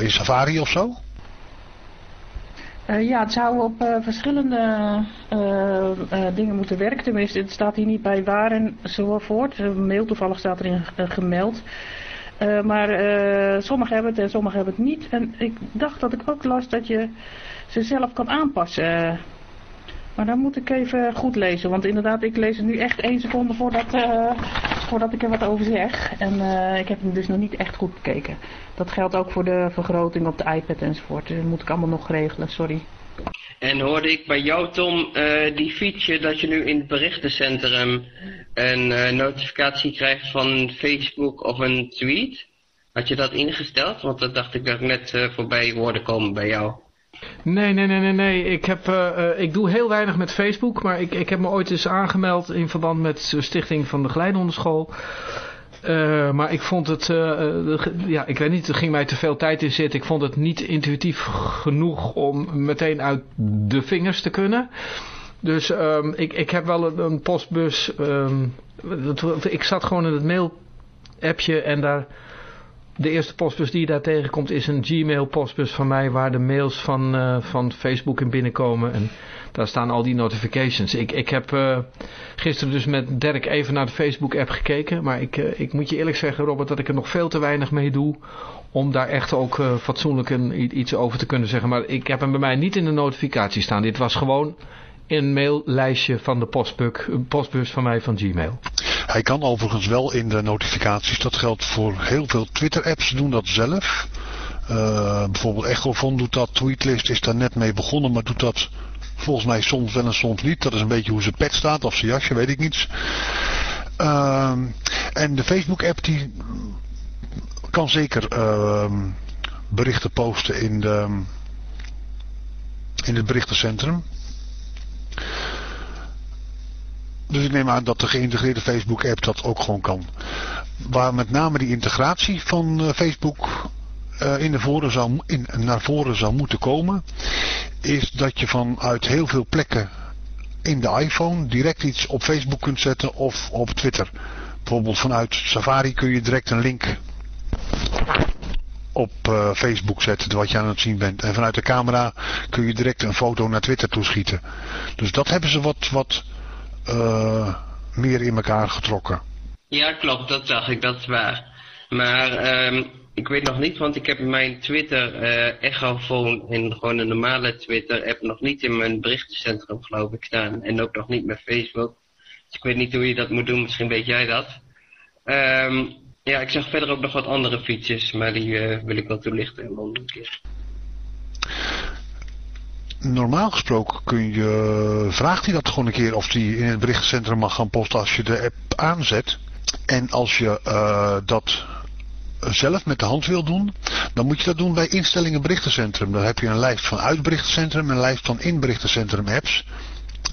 in Safari of zo? Uh, ja, het zou op verschillende dingen moeten werken. Tenminste, het staat hier niet bij waar en zo voort. mail toevallig staat erin gemeld. maar sommigen hebben het en sommigen hebben het niet. En ik dacht dat ik ook las dat je ze zelf kan aanpassen. Maar dan moet ik even goed lezen. Want inderdaad, ik lees het nu echt één seconde voordat, uh, voordat ik er wat over zeg. En uh, ik heb hem dus nog niet echt goed bekeken. Dat geldt ook voor de vergroting op de iPad enzovoort. Dat moet ik allemaal nog regelen, sorry. En hoorde ik bij jou, Tom, uh, die feature dat je nu in het berichtencentrum een notificatie krijgt van Facebook of een tweet? Had je dat ingesteld? Want dat dacht ik dat ik net voorbij hoorde komen bij jou. Nee, nee, nee, nee, nee. Ik, heb, uh, ik doe heel weinig met Facebook, maar ik, ik heb me ooit eens aangemeld in verband met de stichting van de Geleidehondenschool. Uh, maar ik vond het, ja, ik weet niet, er ging mij te veel tijd in zitten. Ik vond het niet intuïtief genoeg om meteen uit de vingers te kunnen. Dus um, ik, ik heb wel een, postbus. Dat, ik zat gewoon in het mail appje en daar de eerste postbus die je daar tegenkomt is een Gmail postbus van mij waar de mails van, uh, van Facebook in binnenkomen. En daar staan al die notifications. Ik, ik heb uh, gisteren dus met Dirk even naar de Facebook app gekeken. Maar ik, uh, ik moet je eerlijk zeggen Robert dat ik er nog veel te weinig mee doe. Om daar echt ook fatsoenlijk een, iets over te kunnen zeggen. Maar ik heb hem bij mij niet in de notificatie staan. Dit was gewoon een maillijstje van de postbus, postbus van mij van Gmail. Hij kan overigens wel in de notificaties. Dat geldt voor heel veel Twitter-apps doen dat zelf. Uh, bijvoorbeeld Echofon doet dat. Tweetlist is daar net mee begonnen, maar doet dat volgens mij soms wel en soms niet. Dat is een beetje hoe zijn pet staat of zijn jasje, weet ik niets. Uh, en de Facebook-app die kan zeker uh, berichten posten in, de, in het berichtencentrum. Dus ik neem aan dat de geïntegreerde Facebook app dat ook gewoon kan. Waar met name die integratie van uh, Facebook uh, in de voren zou, in, naar voren zou moeten komen. Is dat je vanuit heel veel plekken in de iPhone direct iets op Facebook kunt zetten of op Twitter. Bijvoorbeeld vanuit Safari kun je direct een link op uh, Facebook zetten wat je aan het zien bent. En vanuit de camera kun je direct een foto naar Twitter toeschieten. Dus dat hebben ze wat, wat uh, meer in elkaar getrokken. Ja, klopt, dat zag ik, dat is waar. Maar um, ik weet nog niet, want ik heb mijn Twitter uh, Echophone in gewoon een normale Twitter app nog niet in mijn berichtencentrum geloof ik staan. En ook nog niet met Facebook. Dus ik weet niet hoe je dat moet doen, misschien weet jij dat. Um, ja, ik zag verder ook nog wat andere features, maar die uh, wil ik wel toelichten een keer normaal gesproken kun je, vraagt hij dat gewoon een keer of hij in het berichtencentrum mag gaan posten als je de app aanzet. En als je uh, dat zelf met de hand wil doen, dan moet je dat doen bij instellingen berichtencentrum. Dan heb je een lijst van uitberichtencentrum en een lijst van inberichtencentrum apps.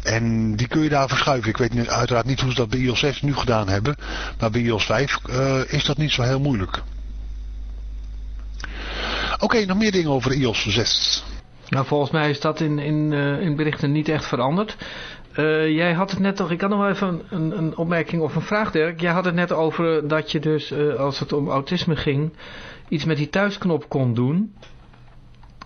En die kun je daar verschuiven. Ik weet uiteraard niet hoe ze dat bij iOS 6 nu gedaan hebben. Maar bij iOS 5 uh, is dat niet zo heel moeilijk. Oké, nog meer dingen over iOS 6. Nou, volgens mij is dat in, in, uh, in berichten niet echt veranderd. Uh, jij had het net toch, ik had nog wel even een, een opmerking of een vraag Dirk. Jij had het net over dat je dus, als het om autisme ging, iets met die thuisknop kon doen.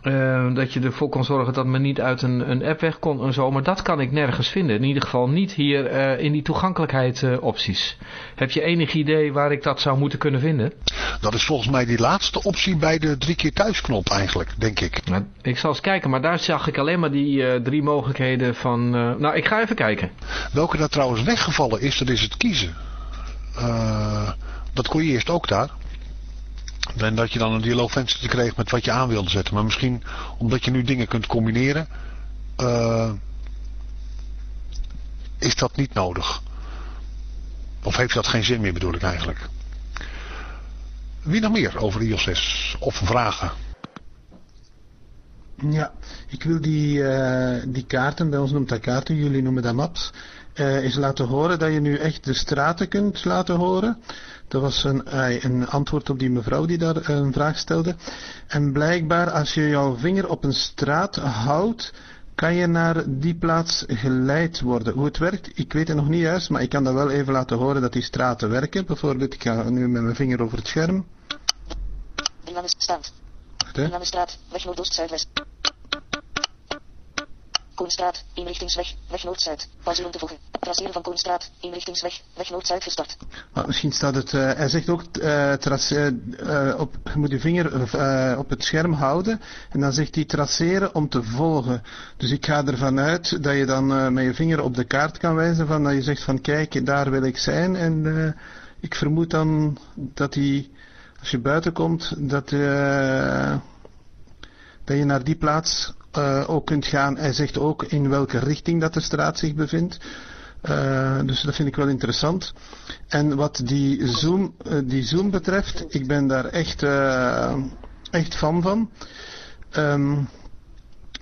Uh, dat je ervoor kon zorgen dat men niet uit een, een app weg kon en zo. Maar dat kan ik nergens vinden. In ieder geval niet hier uh, in die toegankelijkheid uh, opties. Heb je enig idee waar ik dat zou moeten kunnen vinden? Dat is volgens mij die laatste optie bij de drie keer thuisknop eigenlijk, denk ik. Nou, ik zal eens kijken, maar daar zag ik alleen maar die drie mogelijkheden van... nou, ik ga even kijken. Welke daar trouwens weggevallen is, dat is het kiezen. dat kon je eerst ook daar. En dat je dan een dialoogvenster kreeg met wat je aan wilde zetten. Maar misschien omdat je nu dingen kunt combineren. Uh, is dat niet nodig. Of heeft dat geen zin meer bedoel ik eigenlijk. Wie nog meer over iOS 6? Of vragen? Ja, ik wil die, uh, die kaarten, bij ons noemt dat kaarten, jullie noemen dat maps, uh, eens laten horen dat je nu echt de straten kunt laten horen. Dat was een, een antwoord op die mevrouw die daar een vraag stelde. En blijkbaar als je jouw vinger op een straat houdt, kan je naar die plaats geleid worden. Hoe het werkt, ik weet het nog niet juist, maar ik kan dat wel even laten horen dat die straten werken. Bijvoorbeeld, ik ga nu met mijn vinger over het scherm. Stand. straat, weg Noordoost Zuidwest. Koenstraat, inrichtingsweg, weg Noord-Zuid. Pauze om te voegen. Traceren van Koenstraat, inrichtingsweg, weg Noord-Zuid gestart. Misschien staat het, uh, hij zegt ook, uh, op, je moet je vinger op het scherm houden en dan zegt hij traceren om te volgen. Dus ik ga ervan uit dat je dan met je vinger op de kaart kan wijzen van dat je zegt van kijk, daar wil ik zijn en ik vermoed dan dat hij, als je buiten komt, dat, dat je naar die plaats ook kunt gaan. Hij zegt ook in welke richting dat de straat zich bevindt. Uh, dus dat vind ik wel interessant. En wat die Zoom, uh, die Zoom betreft, ik ben daar echt, echt fan van. Um,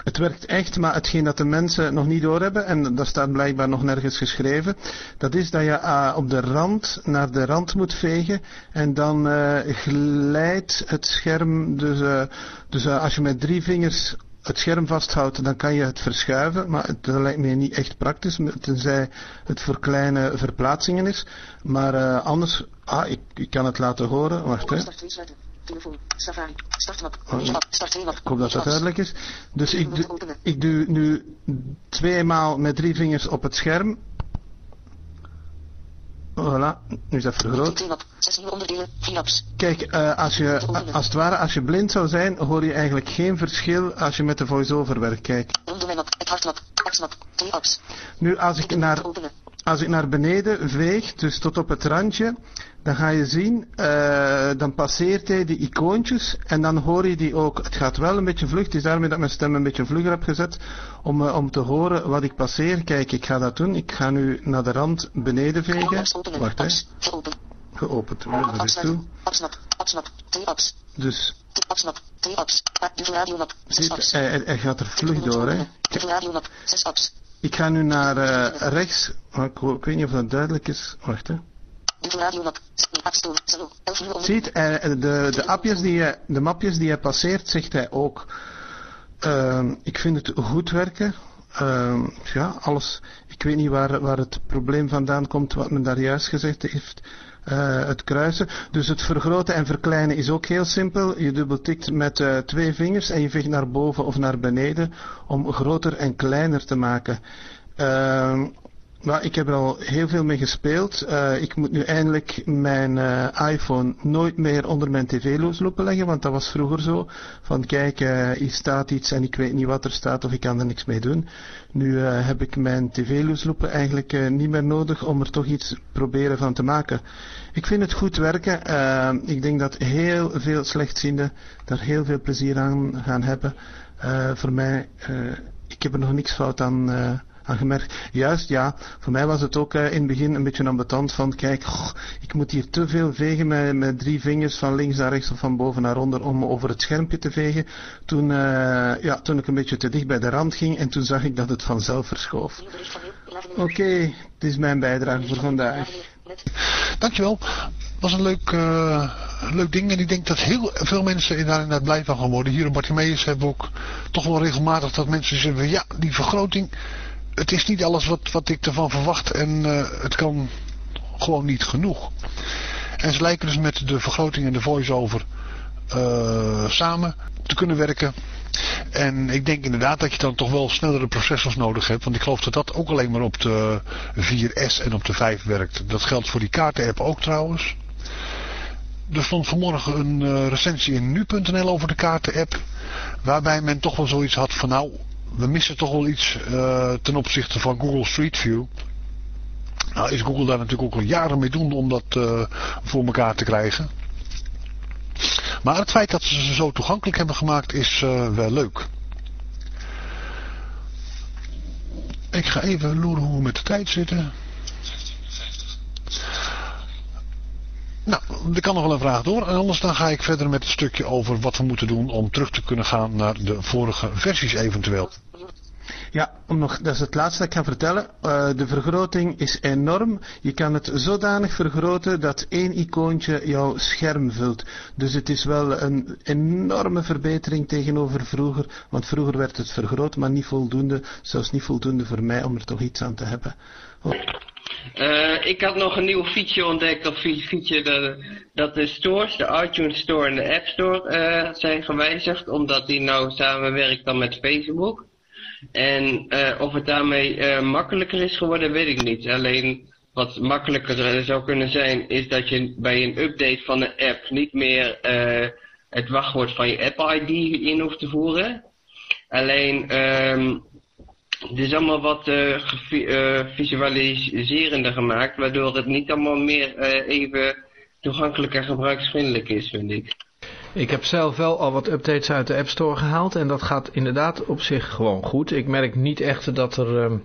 het werkt echt, maar hetgeen dat de mensen nog niet doorhebben, en dat staat blijkbaar nog nergens geschreven, dat is dat je uh, op de rand naar de rand moet vegen en dan uh, glijdt het scherm, dus, uh, dus als je met drie vingers het scherm vasthoudt, dan kan je het verschuiven, maar het, dat lijkt mij niet echt praktisch, tenzij het voor kleine verplaatsingen is. Maar uh, anders, ah, ik, ik kan het laten horen, wacht hè. Telefoon, Safari, startmap, oh, Ik hoop dat dat duidelijk is. Dus ik, ik doe nu tweemaal met drie vingers op het scherm Voilà, nu is dat vergroot. Kijk, uh, als, je, als het ware, als je blind zou zijn, hoor je eigenlijk geen verschil als je met de voice-over werkt. Kijk. Nu, als ik naar, als ik naar beneden veeg, dus tot op het randje, dan ga je zien, uh, dan passeert hij die icoontjes en dan hoor je die ook. Het gaat wel een beetje vlug, het is daarmee dat mijn stem een beetje vlugger heb gezet, om, uh, om te horen wat ik passeer. Kijk, ik ga dat doen. Ik ga nu naar de rand beneden vegen. Wacht, hè. Geopend. Dat is toe. Dus... Ziet, hij, gaat er vlug door, hè. Ik ga nu naar uh, rechts. Ik, ik weet niet of dat duidelijk is. Wacht, hè. Ziet, uh, de, de, appjes die je, de mapjes die je passeert, zegt hij ook. Uh, ik vind het goed werken. Uh, ja, alles. Ik weet niet waar, waar het probleem vandaan komt, wat men daar juist gezegd heeft. Uh, het kruisen. Dus het vergroten en verkleinen is ook heel simpel. Je dubbeltikt met twee vingers en je veegt naar boven of naar beneden om groter en kleiner te maken. Uh, nou, ik heb er al heel veel mee gespeeld. Uh, ik moet nu eindelijk mijn uh, iPhone nooit meer onder mijn tv-looslopen leggen, want dat was vroeger zo. Van kijk, uh, hier staat iets en ik weet niet wat er staat of ik kan er niks mee doen. Nu heb ik mijn tv-looslopen eigenlijk niet meer nodig om er toch iets proberen van te maken. Ik vind het goed werken. ik denk dat heel veel slechtzienden daar heel veel plezier aan gaan hebben. voor mij, ik heb er nog niks fout aan aangemerkt. Juist, ja. Voor mij was het ook uh, in het begin een beetje ambetant van, kijk, ik moet hier te veel vegen met, drie vingers van links naar rechts of van boven naar onder om over het schermpje te vegen. Toen, uh, ja, toen ik een beetje te dicht bij de rand ging en toen zag ik dat het vanzelf verschoof. Oké, okay, dit is mijn bijdrage voor vandaag. Dankjewel. was een leuk, uh, leuk ding. En ik denk dat heel veel mensen daar inderdaad blij van gaan worden. Hier op Bartimeus hebben we ook toch wel regelmatig dat mensen zeggen... Ja, die vergroting, het is niet alles wat, wat ik ervan verwacht. En uh, het kan gewoon niet genoeg. En ze lijken dus met de vergroting en de voice-over uh, samen te kunnen werken. En ik denk inderdaad dat je dan toch wel snellere processors nodig hebt. Want ik geloof dat dat ook alleen maar op de 4S en op de 5 werkt. Dat geldt voor die kaarten-app ook trouwens. Er stond vanmorgen een uh, recensie in nu.nl over de kaarten-app. Waarbij men toch wel zoiets had van nou, we missen toch wel iets uh, ten opzichte van Google Street View. Nou is Google daar natuurlijk ook al jaren mee doen om dat uh, voor elkaar te krijgen. Maar het feit dat ze ze zo toegankelijk hebben gemaakt is uh, wel leuk. Ik ga even loeren hoe we met de tijd zitten. Nou, er kan nog wel een vraag door. En anders dan ga ik verder met het stukje over wat we moeten doen om terug te kunnen gaan naar de vorige versies eventueel. Ja, om nog, dat is het laatste dat ik ga vertellen. Uh, de vergroting is enorm. Je kan het zodanig vergroten dat één icoontje jouw scherm vult. Dus het is wel een enorme verbetering tegenover vroeger. Want vroeger werd het vergroot, maar niet voldoende. Zelfs niet voldoende voor mij om er toch iets aan te hebben. Uh, ik had nog een nieuw feature ontdekt, of feature dat de stores, de iTunes Store en de App Store uh, zijn gewijzigd, omdat die nou samenwerkt dan met Facebook. En uh, of het daarmee makkelijker is geworden, weet ik niet. Alleen wat makkelijker zou kunnen zijn, is dat je bij een update van de app niet meer het wachtwoord van je app-ID in hoeft te voeren. Alleen, um, is allemaal wat visualiserender gemaakt, waardoor het niet allemaal meer even toegankelijk en gebruiksvriendelijk is, vind ik. Ik heb zelf wel al wat updates uit de App Store gehaald en dat gaat inderdaad op zich gewoon goed. Ik merk niet echt dat er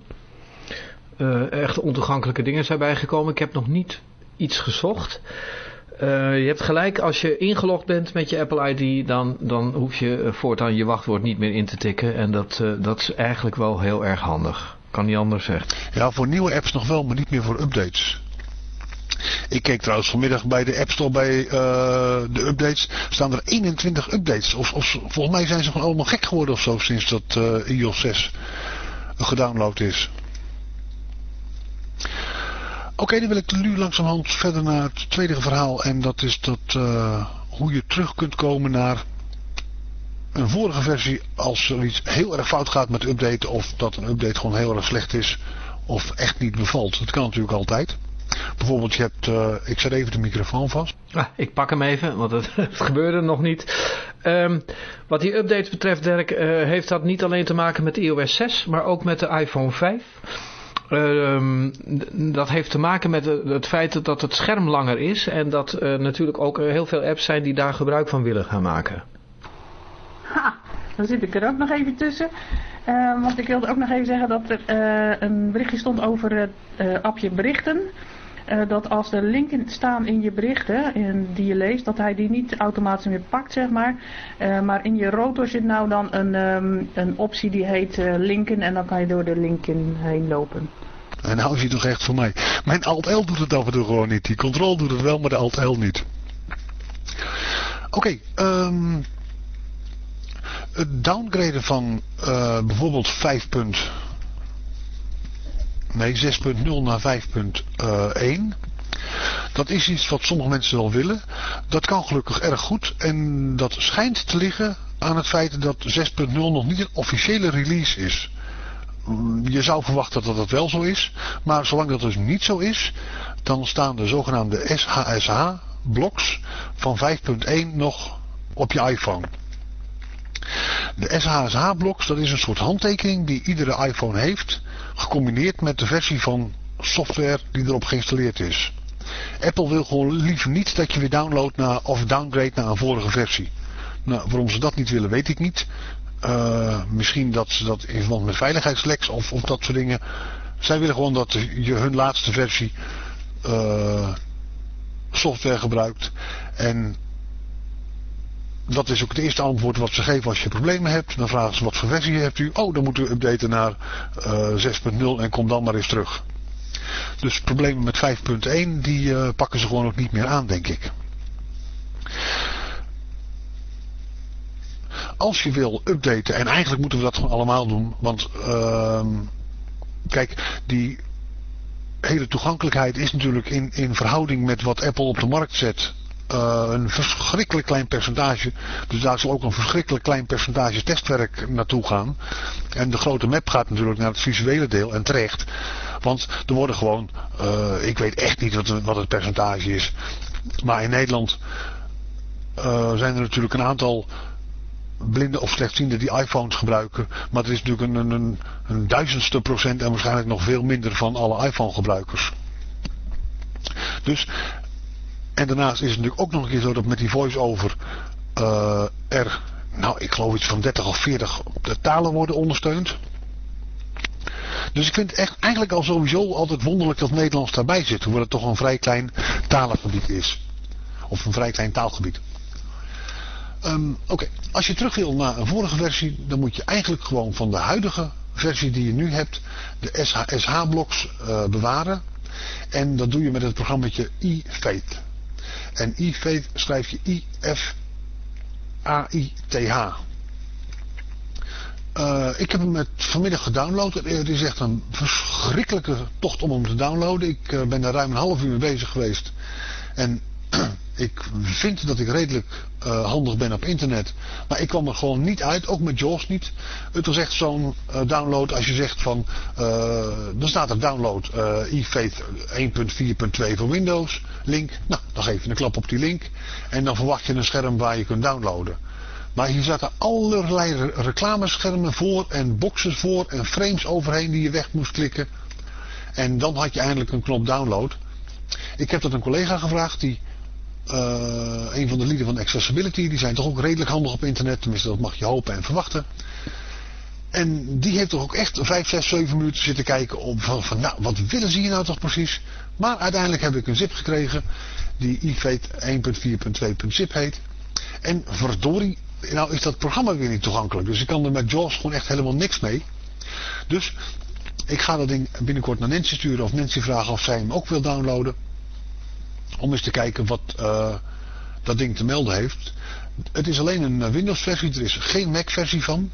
uh, echt ontoegankelijke dingen zijn bijgekomen. Ik heb nog niet iets gezocht. Uh, je hebt gelijk, als je ingelogd bent met je Apple ID, dan, dan hoef je voortaan je wachtwoord niet meer in te tikken. En dat, dat is eigenlijk wel heel erg handig. Kan niet anders zeggen. Ja, voor nieuwe apps nog wel, maar niet meer voor updates. Ik keek trouwens vanmiddag bij de App Store bij de updates. Staan er 21 updates. Of, of, volgens mij zijn ze gewoon allemaal gek geworden of zo sinds dat uh, iOS 6 gedownload is. Oké, dan wil ik nu langzamerhand verder naar het tweede verhaal. En dat is dat uh, hoe je terug kunt komen naar een vorige versie als zoiets heel erg fout gaat met updaten. Of dat een update gewoon heel erg slecht is. Of echt niet bevalt. Dat kan natuurlijk altijd. Bijvoorbeeld, je hebt, uh, ik zet even de microfoon vast. Ah, ik pak hem even, want het, het gebeurde nog niet. Um, wat die updates betreft, Dirk, uh, heeft dat niet alleen te maken met iOS 6, maar ook met de iPhone 5. Um, dat heeft te maken met het feit dat het scherm langer is en dat uh, natuurlijk ook heel veel apps zijn die daar gebruik van willen gaan maken. Ha, dan zit ik er ook nog even tussen. Want ik wilde ook nog even zeggen dat er een berichtje stond over het appje berichten. Dat als er linken staan in je berichten in, die je leest, dat hij die niet automatisch meer pakt, zeg maar. maar in je rotor zit nou dan een, um, een optie die heet linken en dan kan je door de linken heen lopen. En is hij toch echt voor mij. Mijn Alt-L doet het af en toe gewoon niet. Die Control doet het wel, maar de Alt-L niet. Oké, um, het downgraden van bijvoorbeeld 5. Nee, 6.0 naar 5.1. Dat is iets wat sommige mensen wel willen. Dat kan gelukkig erg goed. En dat schijnt te liggen aan het feit dat 6.0 nog niet een officiële release is. Je zou verwachten dat dat wel zo is. Maar zolang dat dus niet zo is, dan staan de zogenaamde SHSH bloks van 5.1 nog op je iPhone. De SHSH-bloks, dat is een soort handtekening die iedere iPhone heeft, gecombineerd met de versie van software die erop geïnstalleerd is. Apple wil gewoon liever niet dat je weer downloadt naar, of downgrade naar een vorige versie. Nou, waarom ze dat niet willen, weet ik niet. Uh, misschien dat ze dat in verband met veiligheidsleks of, dat soort dingen. Zij willen gewoon dat je hun laatste versie uh, software gebruikt. En dat is ook het eerste antwoord wat ze geven als je problemen hebt. Dan vragen ze wat voor versie hebt u. Oh, dan moet u updaten naar uh, 6.0 en kom dan maar eens terug. Dus problemen met 5.1 die uh, pakken ze gewoon ook niet meer aan denk ik. Als je wil updaten, en eigenlijk moeten we dat gewoon allemaal doen, want uh, kijk, die hele toegankelijkheid is natuurlijk in, in verhouding met wat Apple op de markt zet uh, een verschrikkelijk klein percentage. Dus daar zal ook een verschrikkelijk klein percentage testwerk naartoe gaan. En de grote map gaat natuurlijk naar het visuele deel en terecht. Want er worden gewoon, uh, ik weet echt niet wat, wat het percentage is. Maar in Nederland uh, zijn er natuurlijk een aantal blinden of slechtzienden die iPhones gebruiken. Maar het is natuurlijk een, een, een duizendste procent en waarschijnlijk nog veel minder van alle iPhone gebruikers. Dus en daarnaast is het natuurlijk ook nog een keer zo dat met die voice-over uh, er, nou ik geloof iets van 30 of 40 talen worden ondersteund. Dus ik vind het echt eigenlijk al sowieso altijd wonderlijk dat Nederlands daarbij zit. Hoewel het toch een vrij klein talengebied is. Of een vrij klein taalgebied. Um, Oké, als je terug wil naar een vorige versie, dan moet je eigenlijk gewoon van de huidige versie die je nu hebt, de SH-bloks uh, bewaren. En dat doe je met het programma e-Faith. En i schrijf je I-F-A-I-T-H. Uh, ik heb hem met vanmiddag gedownload. Het is echt een verschrikkelijke tocht om hem te downloaden. Ik uh, ben daar ruim een half uur mee bezig geweest. En ik vind dat ik redelijk uh, handig ben op internet. Maar ik kwam er gewoon niet uit, ook met JAWS niet. Het was echt zo'n uh, download als je zegt van... Uh, dan staat er download eFaith 1.4.2 voor Windows. Link. Nou, dan geef je een klap op die link. En dan verwacht je een scherm waar je kunt downloaden. Maar hier zaten allerlei reclameschermen voor en boxes voor en frames overheen die je weg moest klikken. En dan had je eindelijk een knop download. Ik heb dat een collega gevraagd die een van de lieden van Accessibility. Die zijn toch ook redelijk handig op internet. Tenminste, dat mag je hopen en verwachten. En die heeft toch ook echt 5, 6, 7 minuten zitten kijken om van, van nou, wat willen ze hier nou toch precies? Maar uiteindelijk heb ik een zip gekregen die iFate 1.4.2.zip heet. En verdorie, nou is dat programma weer niet toegankelijk. Dus ik kan er met JAWS gewoon echt helemaal niks mee. Dus ik ga dat ding binnenkort naar Nancy sturen of Nancy vragen of zij hem ook wil downloaden. Om eens te kijken wat uh, dat ding te melden heeft. Het is alleen een eh, Windows versie, er is geen Mac versie van.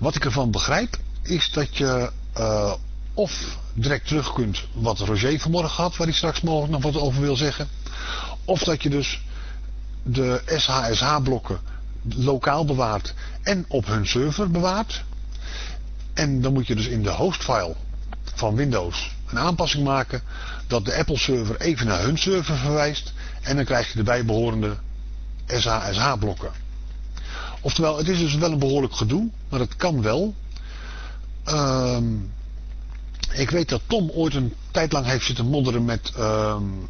Wat ik ervan begrijp is dat je uh, of direct terug kunt wat Roger vanmorgen had, waar hij straks mogelijk nog wat over wil zeggen. Of dat je dus de SHSH blokken lokaal bewaart en op hun server bewaart. En dan moet je dus in de hostfile van Windows een aanpassing maken dat de Apple server even naar hun server verwijst en dan krijg je de bijbehorende SHSH blokken. Oftewel, het is dus wel een behoorlijk gedoe, maar het kan wel. Um, ik weet dat Tom ooit een tijd lang heeft zitten modderen met um,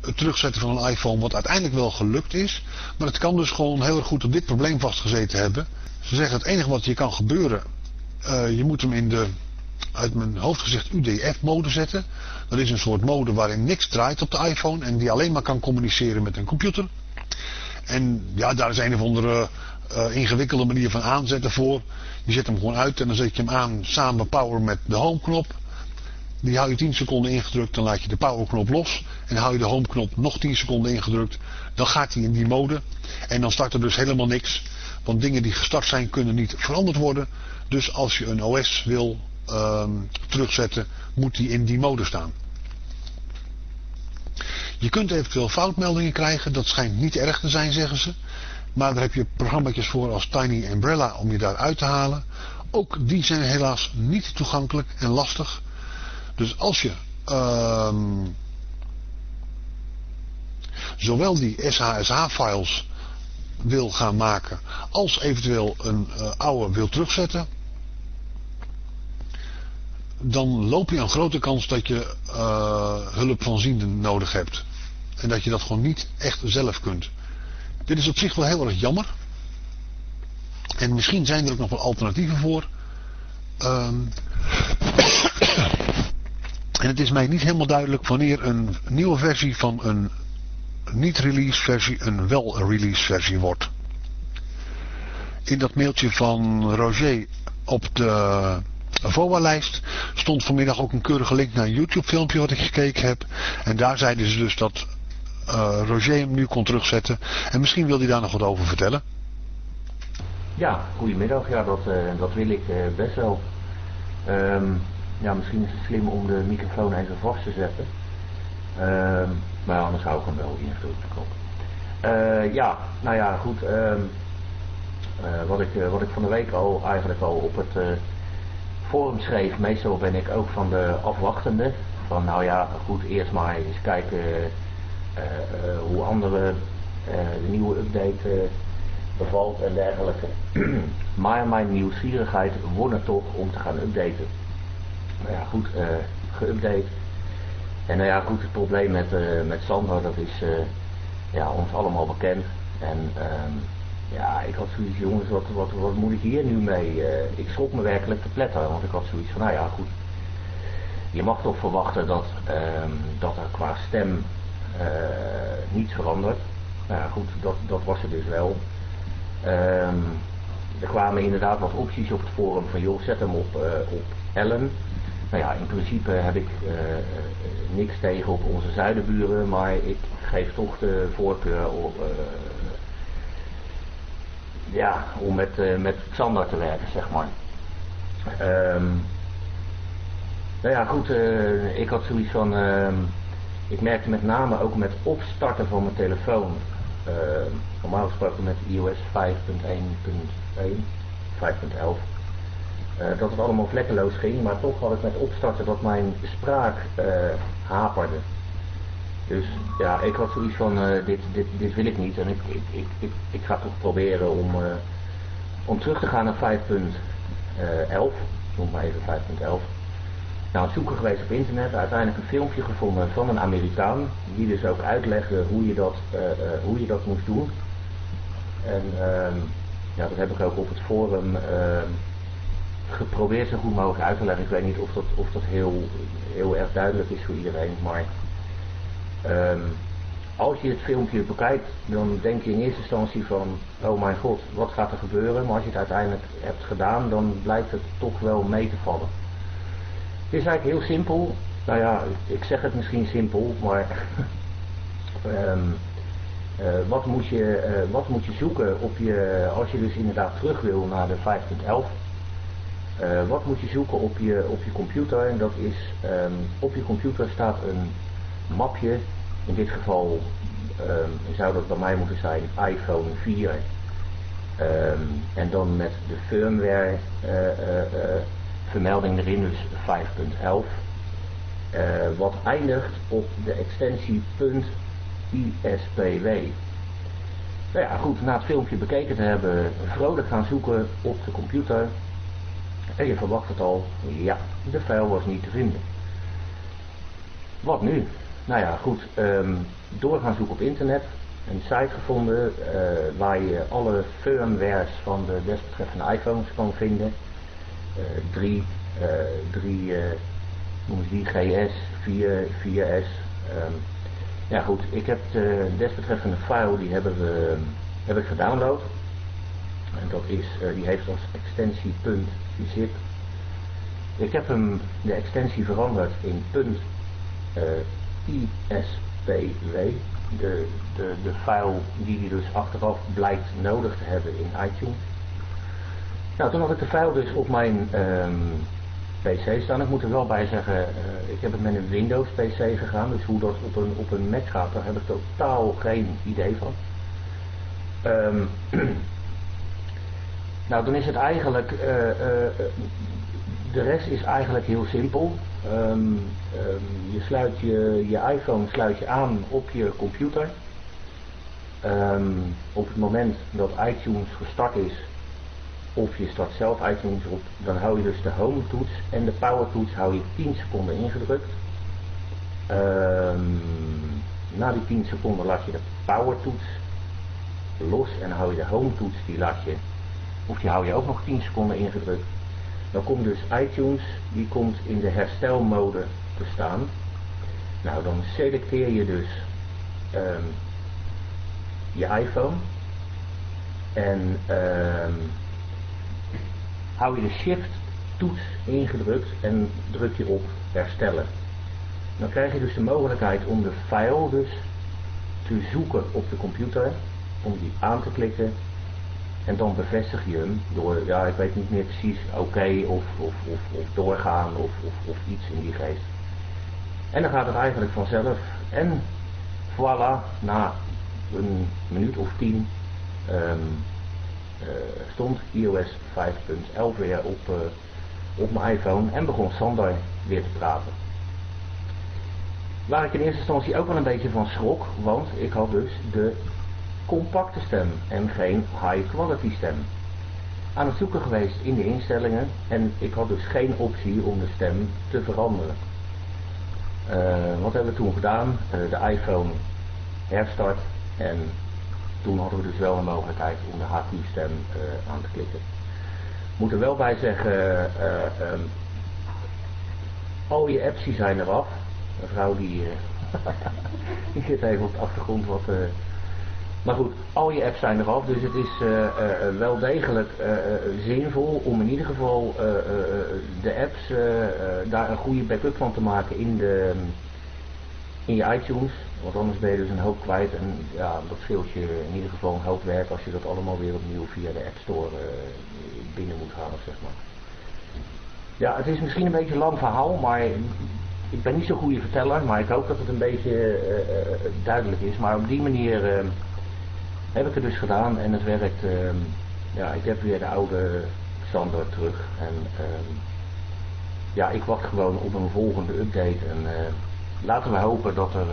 het terugzetten van een iPhone, wat uiteindelijk wel gelukt is. Maar het kan dus gewoon heel erg goed op dit probleem vastgezeten hebben. Ze zeggen het enige wat je kan gebeuren, uh, je moet hem in de uit mijn hoofd gezegd UDF-mode zetten. Dat is een soort mode waarin niks draait op de iPhone en die alleen maar kan communiceren met een computer. En ja, daar is een of andere uh, ingewikkelde manier van aanzetten voor. Je zet hem gewoon uit en dan zet je hem aan samen power met de home knop. Die hou je 10 seconden ingedrukt, dan laat je de power knop los. En hou je de home knop nog 10 seconden ingedrukt. Dan gaat hij in die mode. En dan start er dus helemaal niks. Want dingen die gestart zijn kunnen niet veranderd worden. Dus als je een OS wil um, terugzetten, moet die in die mode staan. Je kunt eventueel foutmeldingen krijgen, dat schijnt niet erg te zijn, zeggen ze. Maar daar heb je programma's voor als Tiny Umbrella om je daar uit te halen. Ook die zijn helaas niet toegankelijk en lastig. Dus als je um, zowel die SHSH-files wil gaan maken als eventueel een uh, oude wil terugzetten, dan loop je een grote kans dat je uh, hulp van zienden nodig hebt. En dat je dat gewoon niet echt zelf kunt. Dit is op zich wel heel erg jammer. En misschien zijn er ook nog wel alternatieven voor. Um, en het is mij niet helemaal duidelijk wanneer een nieuwe versie van een niet-release versie een wel-release versie wordt. In dat mailtje van Roger op de VOA-lijst stond vanmiddag ook een keurige link naar een YouTube filmpje wat ik gekeken heb. En daar zeiden ze dus dat uh, Roger hem nu kon terugzetten. En misschien wil hij daar nog wat over vertellen. Ja, goedemiddag. Ja, dat, uh, dat wil ik uh, best wel. Um, ja, misschien is het slim om de microfoon even vast te zetten. Um, maar anders hou ik hem wel ingevuld. Uh, ja, nou ja, goed. Um, wat, ik, wat ik van de week al eigenlijk al op het forum schreef. Meestal ben ik ook van de afwachtende. Van nou ja, goed, eerst maar eens kijken hoe anderen de nieuwe update bevalt en dergelijke. maar mijn nieuwsgierigheid won het toch om te gaan updaten. Nou ja, goed, geüpdate. En nou ja, goed, het probleem met, met Sandra, dat is ja, ons allemaal bekend. En um, ja, ik had zoiets, jongens, wat, wat, wat moet ik hier nu mee? ik schrok me werkelijk te pletten, want ik had zoiets van, nou ja, goed. Je mag toch verwachten dat, um, dat er qua stem niets verandert. Nou ja, goed, dat, dat was er dus wel. Um, er kwamen inderdaad wat opties op het forum van joh, zet hem op, uh, op Ellen. Nou ja, in principe heb ik niks tegen op onze zuidenburen, maar ik geef toch de voorkeur op, ja, om met, met Xander te werken, zeg maar. Um, nou ja, goed, ik had zoiets van, ehm, ik merkte met name ook met opstarten van mijn telefoon uh, normaal gesproken met iOS 5.1.1, 5.11, uh, dat het allemaal vlekkeloos ging, maar toch had ik met opstarten dat mijn spraak haperde. Dus ja, ik had zoiets van, uh, dit, dit, dit wil ik niet en ik, ik, ik, ik, ik ga toch proberen om, om terug te gaan naar 5.11, noem maar even 5.11 nou, zoeken geweest op internet, uiteindelijk een filmpje gevonden van een Amerikaan, die dus ook uitlegde hoe je dat, uh, hoe je dat moest doen. En uh, ja, dat heb ik ook op het forum ehm, geprobeerd zo goed mogelijk uit te leggen. Ik weet niet of dat, of dat heel, heel erg duidelijk is voor iedereen, maar ehm, als je het filmpje bekijkt, dan denk je in eerste instantie van, oh mijn god, wat gaat er gebeuren? Maar als je het uiteindelijk hebt gedaan, dan blijkt het toch wel mee te vallen. Het is eigenlijk heel simpel. Nou ja, ik zeg het misschien simpel, maar um, uh, wat, moet je, uh, wat moet je zoeken op je, als je dus inderdaad terug wil naar de 5.11? Uh, wat moet je zoeken op je, op je computer? En dat is, um, op je computer staat een mapje, in dit geval um, zou dat bij mij moeten zijn iPhone 4. en dan met de firmware vermelding erin, dus 5.11. Uh, wat eindigt op de extensie .ispw. Nou ja, goed, na het filmpje bekeken te hebben, vrolijk gaan zoeken op de computer. En je verwacht het al, ja, de file was niet te vinden. Wat nu? Nou ja, goed, um, door gaan zoeken op internet. Een site gevonden uh, waar je alle firmwares van de desbetreffende iPhones kan vinden. 3, 3, noemen ze die, GS, 4, 4S. Um, ja goed, ik heb de desbetreffende file, die hebben we, heb ik gedownload. En dat is, uh, die heeft als extensie .zip. Ik heb hem, de extensie veranderd in punt, uh, ISPW. De, de, de file die hij dus achteraf blijkt nodig te hebben in iTunes. Nou, toen had ik de file dus op mijn um, PC staan. Ik moet er wel bij zeggen, uh, ik heb het met een Windows PC gegaan. Dus hoe dat op een, op een Mac gaat, daar heb ik totaal geen idee van. Um, nou, dan is het eigenlijk, uh, uh, de rest is eigenlijk heel simpel. Um, je sluit je, je iPhone sluit je aan op je computer. op het moment dat iTunes gestart is, of je start zelf iTunes op, dan hou je dus de home toets en de power toets hou je 10 seconden ingedrukt. Na die 10 seconden laat je de power toets los en hou je de home toets, die laat je, of die hou je ook nog 10 seconden ingedrukt. Dan komt dus iTunes, die komt in de herstelmode te staan. Nou, dan selecteer je dus um, je iPhone en um, hou je de shift toets ingedrukt en druk je op herstellen. Dan krijg je dus de mogelijkheid om de file dus te zoeken op de computer, om die aan te klikken en dan bevestig je hem door, ja ik weet niet meer precies, oké of, of, of, doorgaan of, of, of iets in die geest. En dan gaat het eigenlijk vanzelf en voilà, na een minuut of tien um, uh, stond iOS 5.11 weer op, uh, op mijn iPhone en begon Sander weer te praten. Waar ik in eerste instantie ook wel een beetje van schrok, want ik had dus de compacte stem en geen high quality stem. Aan het zoeken geweest in de instellingen en ik had dus geen optie om de stem te veranderen. Uh, wat hebben we toen gedaan? Uh, de iPhone herstart en toen hadden we dus wel een mogelijkheid om de HQ-stem eh, aan te klikken. Moet er wel bij zeggen, um, al je apps zijn eraf. Een vrouw die, die zit even op de achtergrond wat... maar goed, al je apps zijn eraf, dus het is wel degelijk zinvol om in ieder geval de apps daar een goede backup van te maken in, de, in je iTunes. Want anders ben je dus een hoop kwijt en ja, dat scheelt je in ieder geval een hoop werk als je dat allemaal weer opnieuw via de App Store binnen moet halen, zeg maar. Ja, het is misschien een beetje een lang verhaal, maar ik ben niet zo'n goede verteller, maar ik hoop dat het een beetje duidelijk is. Maar op die manier heb ik het dus gedaan en het werkt. Ehm, ja, ik heb weer de oude Xander terug en ehm, ja, ik wacht gewoon op een volgende update en laten we hopen dat er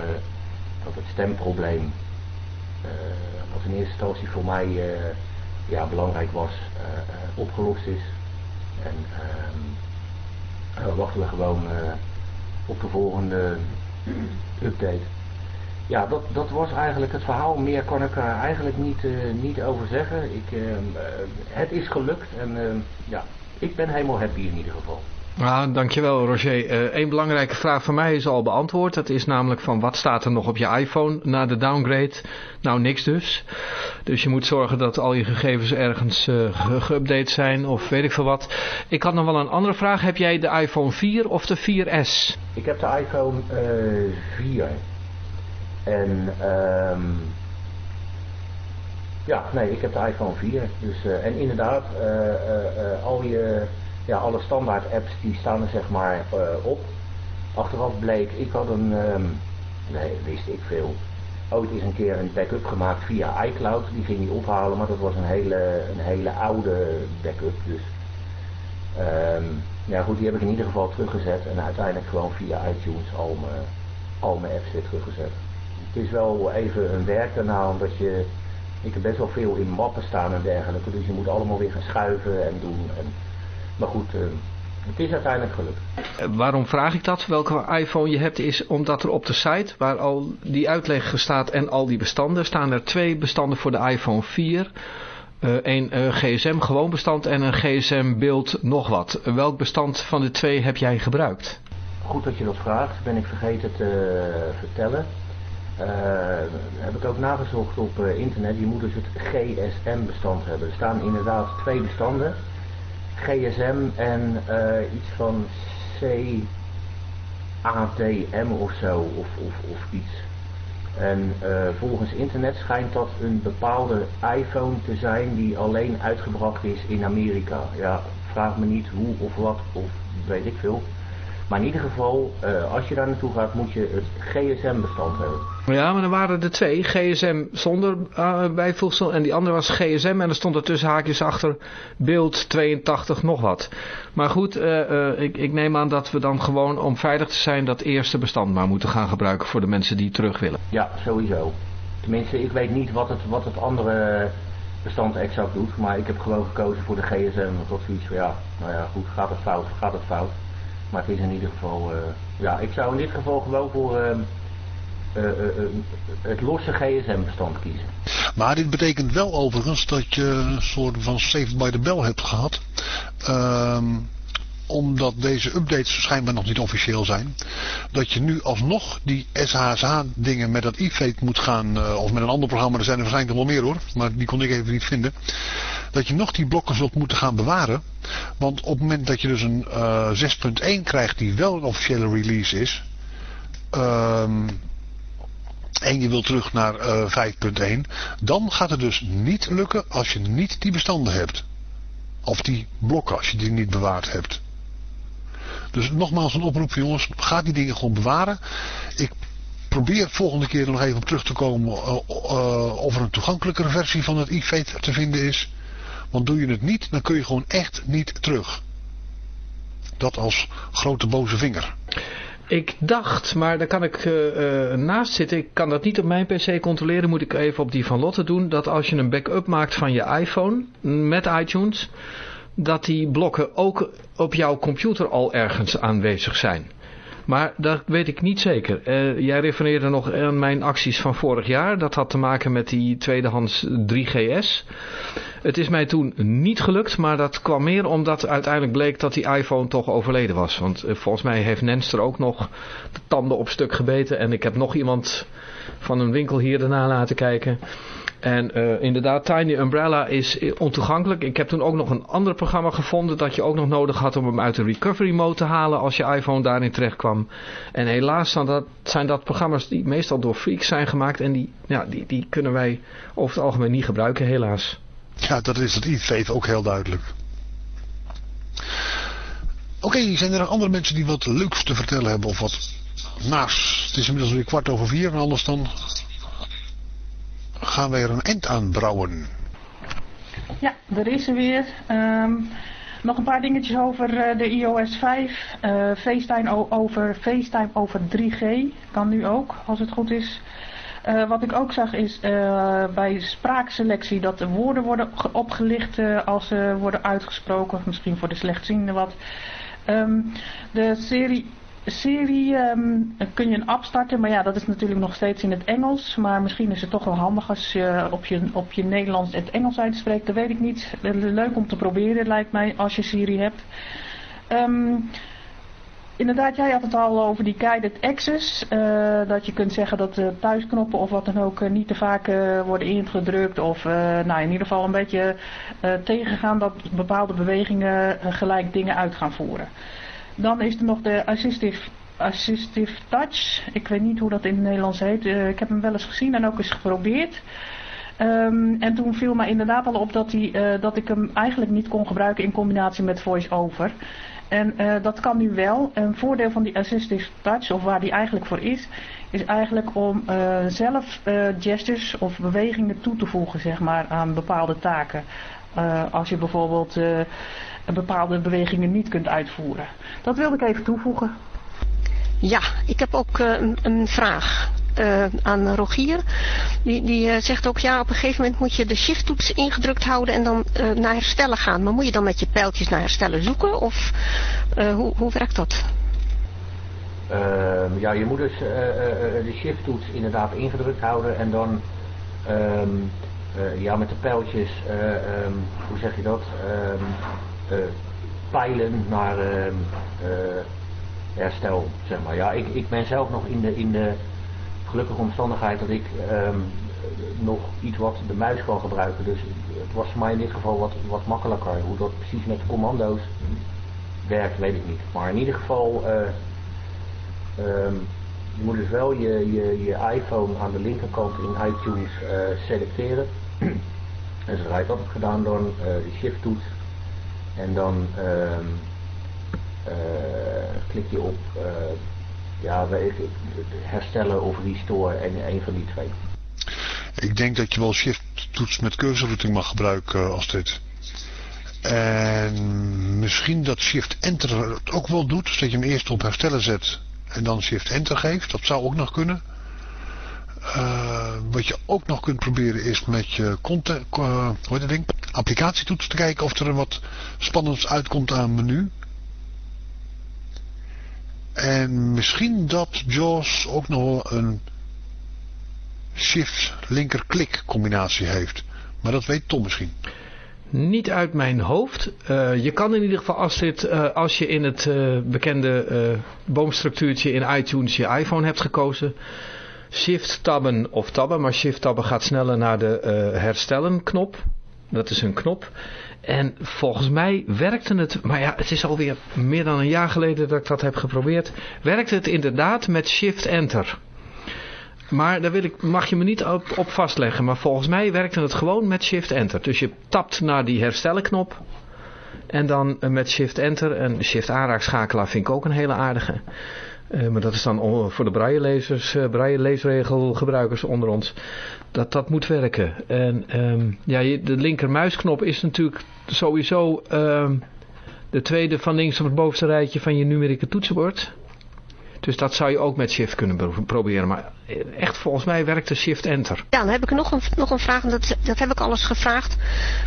dat het stemprobleem, uh, wat in eerste instantie voor mij ja, belangrijk was, opgelost is. En ehm, wachten we gewoon op de volgende update. Ja, dat, dat was eigenlijk het verhaal. Meer kon ik er eigenlijk niet, niet over zeggen. Ik, ehm, het is gelukt en ja, ik ben helemaal happy in ieder geval. Nou, dankjewel Roger. Eén belangrijke vraag van mij is al beantwoord. Dat is namelijk van wat staat er nog op je iPhone na de downgrade? Nou, niks dus. Dus je moet zorgen dat al je gegevens ergens geüpdate zijn of weet ik veel wat. Ik had nog wel een andere vraag. Heb jij de iPhone 4 of de 4S? Ik heb de iPhone uh, eh, 4. En... Um... Ja, nee, ik heb de iPhone 4. Dus, uh, en inderdaad, al je ja, alle standaard apps die staan er zeg maar op. Achteraf bleek, ik had een, um, nee, wist ik veel, ooit eens een keer een backup gemaakt via iCloud. Die ging niet ophalen, maar dat was een hele, een hele oude backup. Dus um, ja goed, die heb ik in ieder geval teruggezet en uiteindelijk gewoon via iTunes al mijn, al mijn apps weer teruggezet. Het is wel even een werk daarna, omdat je, ik heb best wel veel in mappen staan en dergelijke. Dus je moet allemaal weer gaan schuiven en doen. En, maar goed, uh, het is uiteindelijk gelukt. Eh, waarom vraag ik dat? Welke iPhone je hebt is omdat er op de site waar al die uitleg staat en al die bestanden staan er twee bestanden voor de iPhone 4. Uh, een uh, gsm gewoon bestand en een gsm beeld nog wat. welk bestand van de twee heb jij gebruikt? Goed dat je dat vraagt. Ben ik vergeten te vertellen. Heb ik ook nagezocht op internet. Je moet dus het GSM bestand hebben. Er staan inderdaad twee bestanden. GSM en uh, iets van CADM of zo, of, of, of iets. En volgens internet schijnt dat een bepaalde iPhone te zijn die alleen uitgebracht is in Amerika. Ja, vraag me niet hoe of wat, of weet ik veel. Maar in ieder geval, uh, als je daar naartoe gaat, moet je het GSM-bestand hebben. Ja, maar er waren er twee. GSM zonder uh, bijvoegsel en die andere was GSM en er stond er tussen haakjes achter beeld 82 nog wat. Maar goed, uh, ik, ik, neem aan dat we dan gewoon om veilig te zijn dat eerste bestand maar moeten gaan gebruiken voor de mensen die terug willen. Ja, sowieso. Tenminste, ik weet niet wat het, wat het andere bestand exact doet, maar ik heb gewoon gekozen voor de GSM. Tot zoiets van ja, nou ja, goed, gaat het fout, gaat het fout. Maar het is in ieder geval, uh, ja, ik zou in dit geval gewoon voor uh, uh, het losse gsm-bestand kiezen. Maar dit betekent wel overigens dat je een soort van saved by the bell hebt gehad. Um, omdat deze updates schijnbaar nog niet officieel zijn. Dat je nu alsnog die SHSH dingen met dat e-fate moet gaan. Of met een ander programma, er zijn er waarschijnlijk nog wel meer hoor. Maar die kon ik even niet vinden. Dat je nog die blokken zult moeten gaan bewaren. Want op het moment dat je dus een uh, 6.1 krijgt die wel een officiële release is. Um, en je wilt terug naar uh, 5.1. Dan gaat het dus niet lukken als je niet die bestanden hebt. Of die blokken als je die niet bewaard hebt. Dus nogmaals een oproep jongens. Ga die dingen gewoon bewaren. Ik probeer volgende keer nog even op terug te komen uh, of er een toegankelijkere versie van het e-fate te vinden is. Want doe je het niet, dan kun je gewoon echt niet terug. Dat als grote boze vinger. Ik dacht, maar daar kan ik uh, naast zitten. Ik kan dat niet op mijn pc controleren. Moet ik even op die van Lotte doen. Dat als je een backup maakt van je iPhone met iTunes. Dat die blokken ook op jouw computer al ergens aanwezig zijn. Maar dat weet ik niet zeker. Uh, jij refereerde nog aan mijn acties van vorig jaar. Dat had te maken met die tweedehands 3GS. Het is mij toen niet gelukt, maar dat kwam meer omdat uiteindelijk bleek dat die iPhone toch overleden was. Want uh, volgens mij heeft Nenster ook nog de tanden op stuk gebeten. En ik heb nog iemand van een winkel hier erna laten kijken. En uh, inderdaad, Tiny Umbrella is ontoegankelijk. Ik heb toen ook nog een ander programma gevonden dat je ook nog nodig had om hem uit de recovery mode te halen als je iPhone daarin terecht kwam. En helaas zijn dat, zijn dat programma's die meestal door freaks zijn gemaakt en die, ja, die, die kunnen wij over het algemeen niet gebruiken helaas. Ja, dat is het e ook heel duidelijk. Oké, zijn er nog andere mensen die wat leuks te vertellen hebben of wat naast? Het is inmiddels weer kwart over vier en anders dan gaan wij er een eind aan brouwen. Ja, er is er weer. Um, nog een paar dingetjes over uh, de iOS 5. Uh, FaceTime over, FaceTime over 3G kan nu ook, als het goed is. Uh, wat ik ook zag is bij spraakselectie dat de woorden worden opgelicht als ze worden uitgesproken. Misschien voor de slechtziende wat. Um, de serie serie um, kun je een app starten, maar ja, dat is natuurlijk nog steeds in het Engels. Maar misschien is het toch wel handig als je op je, op je Nederlands het Engels uitspreekt. Dat weet ik niet. Leuk om te proberen, lijkt mij, als je Siri hebt. Um, inderdaad, jij had het al over die guided access. Uh, dat je kunt zeggen dat de thuisknoppen of wat dan ook niet te vaak worden ingedrukt. Of nou, in ieder geval een beetje tegengaan dat bepaalde bewegingen gelijk dingen uit gaan voeren. Dan is er nog de assistive, touch. Ik weet niet hoe dat in het Nederlands heet. Uh, ik heb hem wel eens gezien en ook eens geprobeerd. Um, en toen viel mij inderdaad al op dat, die, uh, dat ik hem eigenlijk niet kon gebruiken in combinatie met voice-over. En uh, dat kan nu wel. Een voordeel van die assistive touch, of waar die eigenlijk voor is, is eigenlijk om zelf gestures of bewegingen toe te voegen zeg maar, aan bepaalde taken. als je bijvoorbeeld bepaalde bewegingen niet kunt uitvoeren. Dat wilde ik even toevoegen. Ja, ik heb ook uh, een, een, vraag uh, aan Rogier. Die, die uh, zegt ook, ja, op een gegeven moment moet je de shift-toets ingedrukt houden en dan naar herstellen gaan. Maar moet je dan met je pijltjes naar herstellen zoeken? Of hoe, hoe werkt dat? Ehm, ja, je moet dus de shift-toets inderdaad ingedrukt houden en dan um, ja, met de pijltjes, um, hoe zeg je dat? Uh, pijlen naar uh, herstel, zeg maar. Ja, ik, ik ben zelf nog in de, in de gelukkige omstandigheid dat ik um, nog iets wat de muis kan gebruiken. Dus het was voor mij in dit geval wat, wat makkelijker. Hoe dat precies met commando's werkt, weet ik niet. Maar in ieder geval, uh, je moet dus wel je, je, je iPhone aan de linkerkant in iTunes selecteren. en zodra je dat hebt gedaan, uh, de shift toets en dan uh, uh, klik je op uh, ja, herstellen of restore en een van die twee. Ik denk dat je wel shift toets met cursorrouting mag gebruiken als dit. En misschien dat shift enter het ook wel doet. Dus dat je hem eerst op herstellen zet en dan shift enter geeft. Dat zou ook nog kunnen. Uh, wat je ook nog kunt proberen is met je content, uh, hoe heet ding? applicatietoets te kijken of er wat spannends uitkomt aan menu. En misschien dat JAWS ook nog een shift linker klik combinatie heeft. Maar dat weet Tom misschien. Niet uit mijn hoofd. Uh, je kan in ieder geval als, als je in het bekende boomstructuurtje in iTunes je iPhone hebt gekozen shift tabben of tabben, maar shift tabben gaat sneller naar de uh, herstellen knop. Dat is een knop. En volgens mij werkte het, maar ja, het is alweer meer dan een jaar geleden dat ik dat heb geprobeerd. Werkte het inderdaad met Shift-Enter. Maar daar wil ik, mag je me niet op, op vastleggen. Maar volgens mij werkte het gewoon met Shift-Enter. Dus je tapt naar die herstellen knop. En dan met Shift-Enter. En Shift-aanraakschakelaar vind ik ook een hele aardige. Uh, maar dat is dan voor de braille-lezers, uh, braille-leesregelgebruikers onder ons. Dat dat moet werken. En um, ja, de linkermuisknop is natuurlijk sowieso um, de tweede van links op het bovenste rijtje van je numerieke toetsenbord. Dus dat zou je ook met Shift kunnen proberen. Maar echt volgens mij werkt de Shift Enter. Ja, dan heb ik nog een, nog een vraag. Dat, dat heb ik alles gevraagd.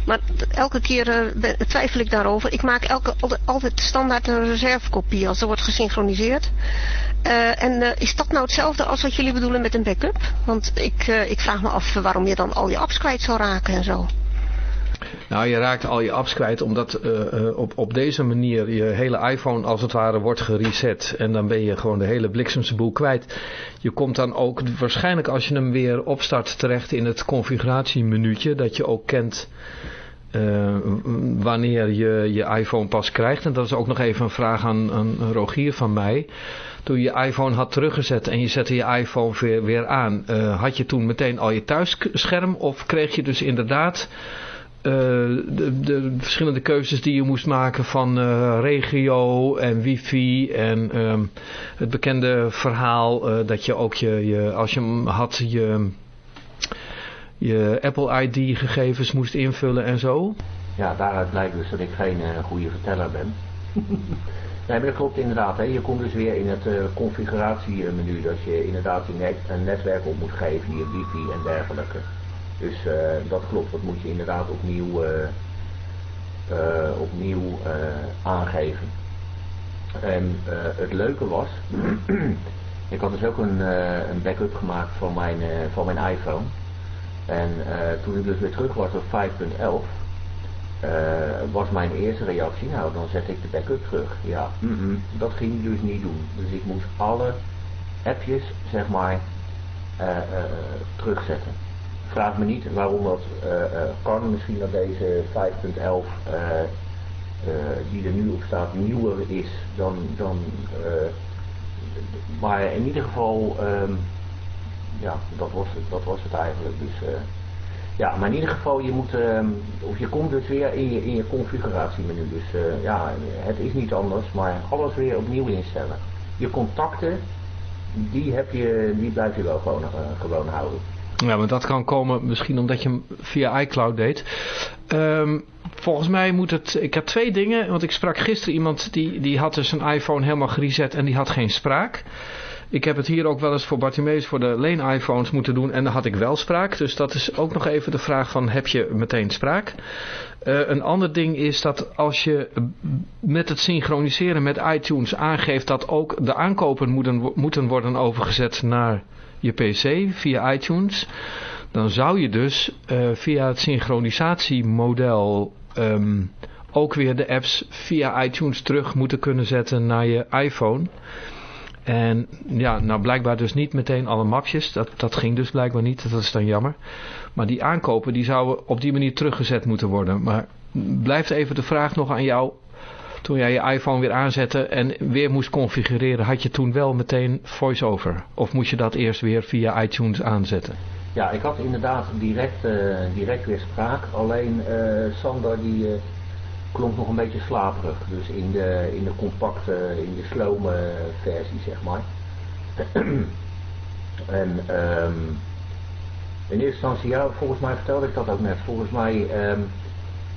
Maar elke keer uh, twijfel ik daarover. Ik maak elke, altijd standaard een reservekopie als er wordt gesynchroniseerd. Uh, en uh, is dat nou hetzelfde als wat jullie bedoelen met een backup? Want ik, ik vraag me af waarom je dan al je apps kwijt zou raken en zo. Nou, je raakt al je apps kwijt omdat uh, op, op deze manier je hele iPhone als het ware wordt gereset. En dan ben je gewoon de hele bliksemse boel kwijt. Je komt dan ook waarschijnlijk als je hem weer opstart terecht in het configuratiemenuutje. Dat je ook kent uh, wanneer je je iPhone pas krijgt. En dat is ook nog even een vraag aan, aan Rogier van mij. Toen je iPhone had teruggezet en je zette je iPhone weer, weer aan. Had je toen meteen al je thuisscherm of kreeg je dus inderdaad... Uh, de, de, verschillende keuzes die je moest maken van uh, regio en wifi en um, het bekende verhaal uh, dat je ook je, je als je had je, je Apple ID gegevens moest invullen en zo. Ja, daaruit blijkt dus dat ik geen goede verteller ben. nee, maar dat klopt inderdaad. Hè. Je komt dus weer in het configuratiemenu dat je inderdaad je net, een netwerk op moet geven, je wifi en dergelijke. Dus uh, dat klopt, dat moet je inderdaad opnieuw, uh, uh, opnieuw aangeven. En het leuke was, ik had dus ook een, een backup gemaakt van mijn, van mijn iPhone. En toen ik dus weer terug was op 5.11, was mijn eerste reactie, nou dan zet ik de backup terug. Ja, mm -mm, dat ging ik dus niet doen. Dus ik moest alle appjes, zeg maar, terugzetten vraag me niet waarom dat uh, kan. Misschien dat deze 5.11 uh, die er nu op staat nieuwer is dan... dan maar in ieder geval, um, ja, dat was, het, dat was het eigenlijk. Dus ja, maar in ieder geval, je moet, um, of je komt dus weer in je, in je configuratiemenu. Dus ja, het is niet anders, maar alles weer opnieuw instellen. Je contacten, die, heb je, die blijf je wel gewoon, gewoon houden. Ja, maar dat kan komen misschien omdat je hem via iCloud deed. Um, volgens mij moet het... Ik heb twee dingen, want ik sprak gisteren iemand die, die had dus zijn iPhone helemaal gereset en die had geen spraak. Ik heb het hier ook wel eens voor Bartimeus voor de leen-iPhones moeten doen en dan had ik wel spraak. Dus dat is ook nog even de vraag van heb je meteen spraak? Uh, een ander ding is dat als je met het synchroniseren met iTunes aangeeft dat ook de aankopen moeten, moeten worden overgezet naar je pc via iTunes, dan zou je dus uh, via het synchronisatiemodel um, ook weer de apps via iTunes terug moeten kunnen zetten naar je iPhone. En ja, nou blijkbaar dus niet meteen alle mapjes. Dat, dat ging dus blijkbaar niet. Dat is dan jammer. Maar die aankopen die zouden op die manier teruggezet moeten worden. Maar blijft even de vraag nog aan jou toen jij je iPhone weer aanzette en weer moest configureren, had je toen wel meteen voice-over? Of moest je dat eerst weer via iTunes aanzetten? Ja, ik had inderdaad direct, uh, direct weer spraak. Alleen uh, Sander die uh, klonk nog een beetje slaperig. Dus in de, in de compacte, in de slome versie zeg maar. en um, in eerste instantie, ja, volgens mij vertelde ik dat ook net. Volgens mij um,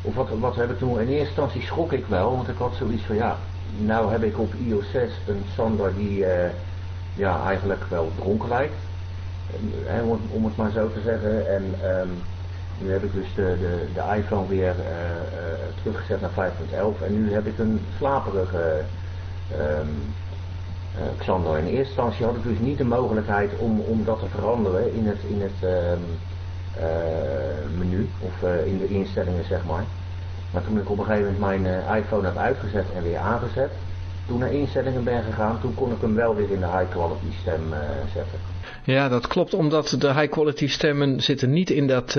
of wat, wat heb ik toen? In eerste instantie schrok ik wel, want ik had zoiets van ja, nou heb ik op iOS 6 een Sander die uh, ja, eigenlijk wel dronken lijkt. Om, om, het maar zo te zeggen. En um, nu heb ik dus de, de, de iPhone weer uh, uh, teruggezet naar 5.11 en nu heb ik een slaperige um, Xander. In eerste instantie had ik dus niet de mogelijkheid om, om dat te veranderen in het, in het uh, menu of uh, in de instellingen zeg maar. Maar toen ik op een gegeven moment mijn uh, iPhone heb uitgezet en weer aangezet, toen naar instellingen ben gegaan, toen kon ik hem wel weer in de high quality stem zetten. Ja, dat klopt, omdat de high quality stemmen zitten niet in dat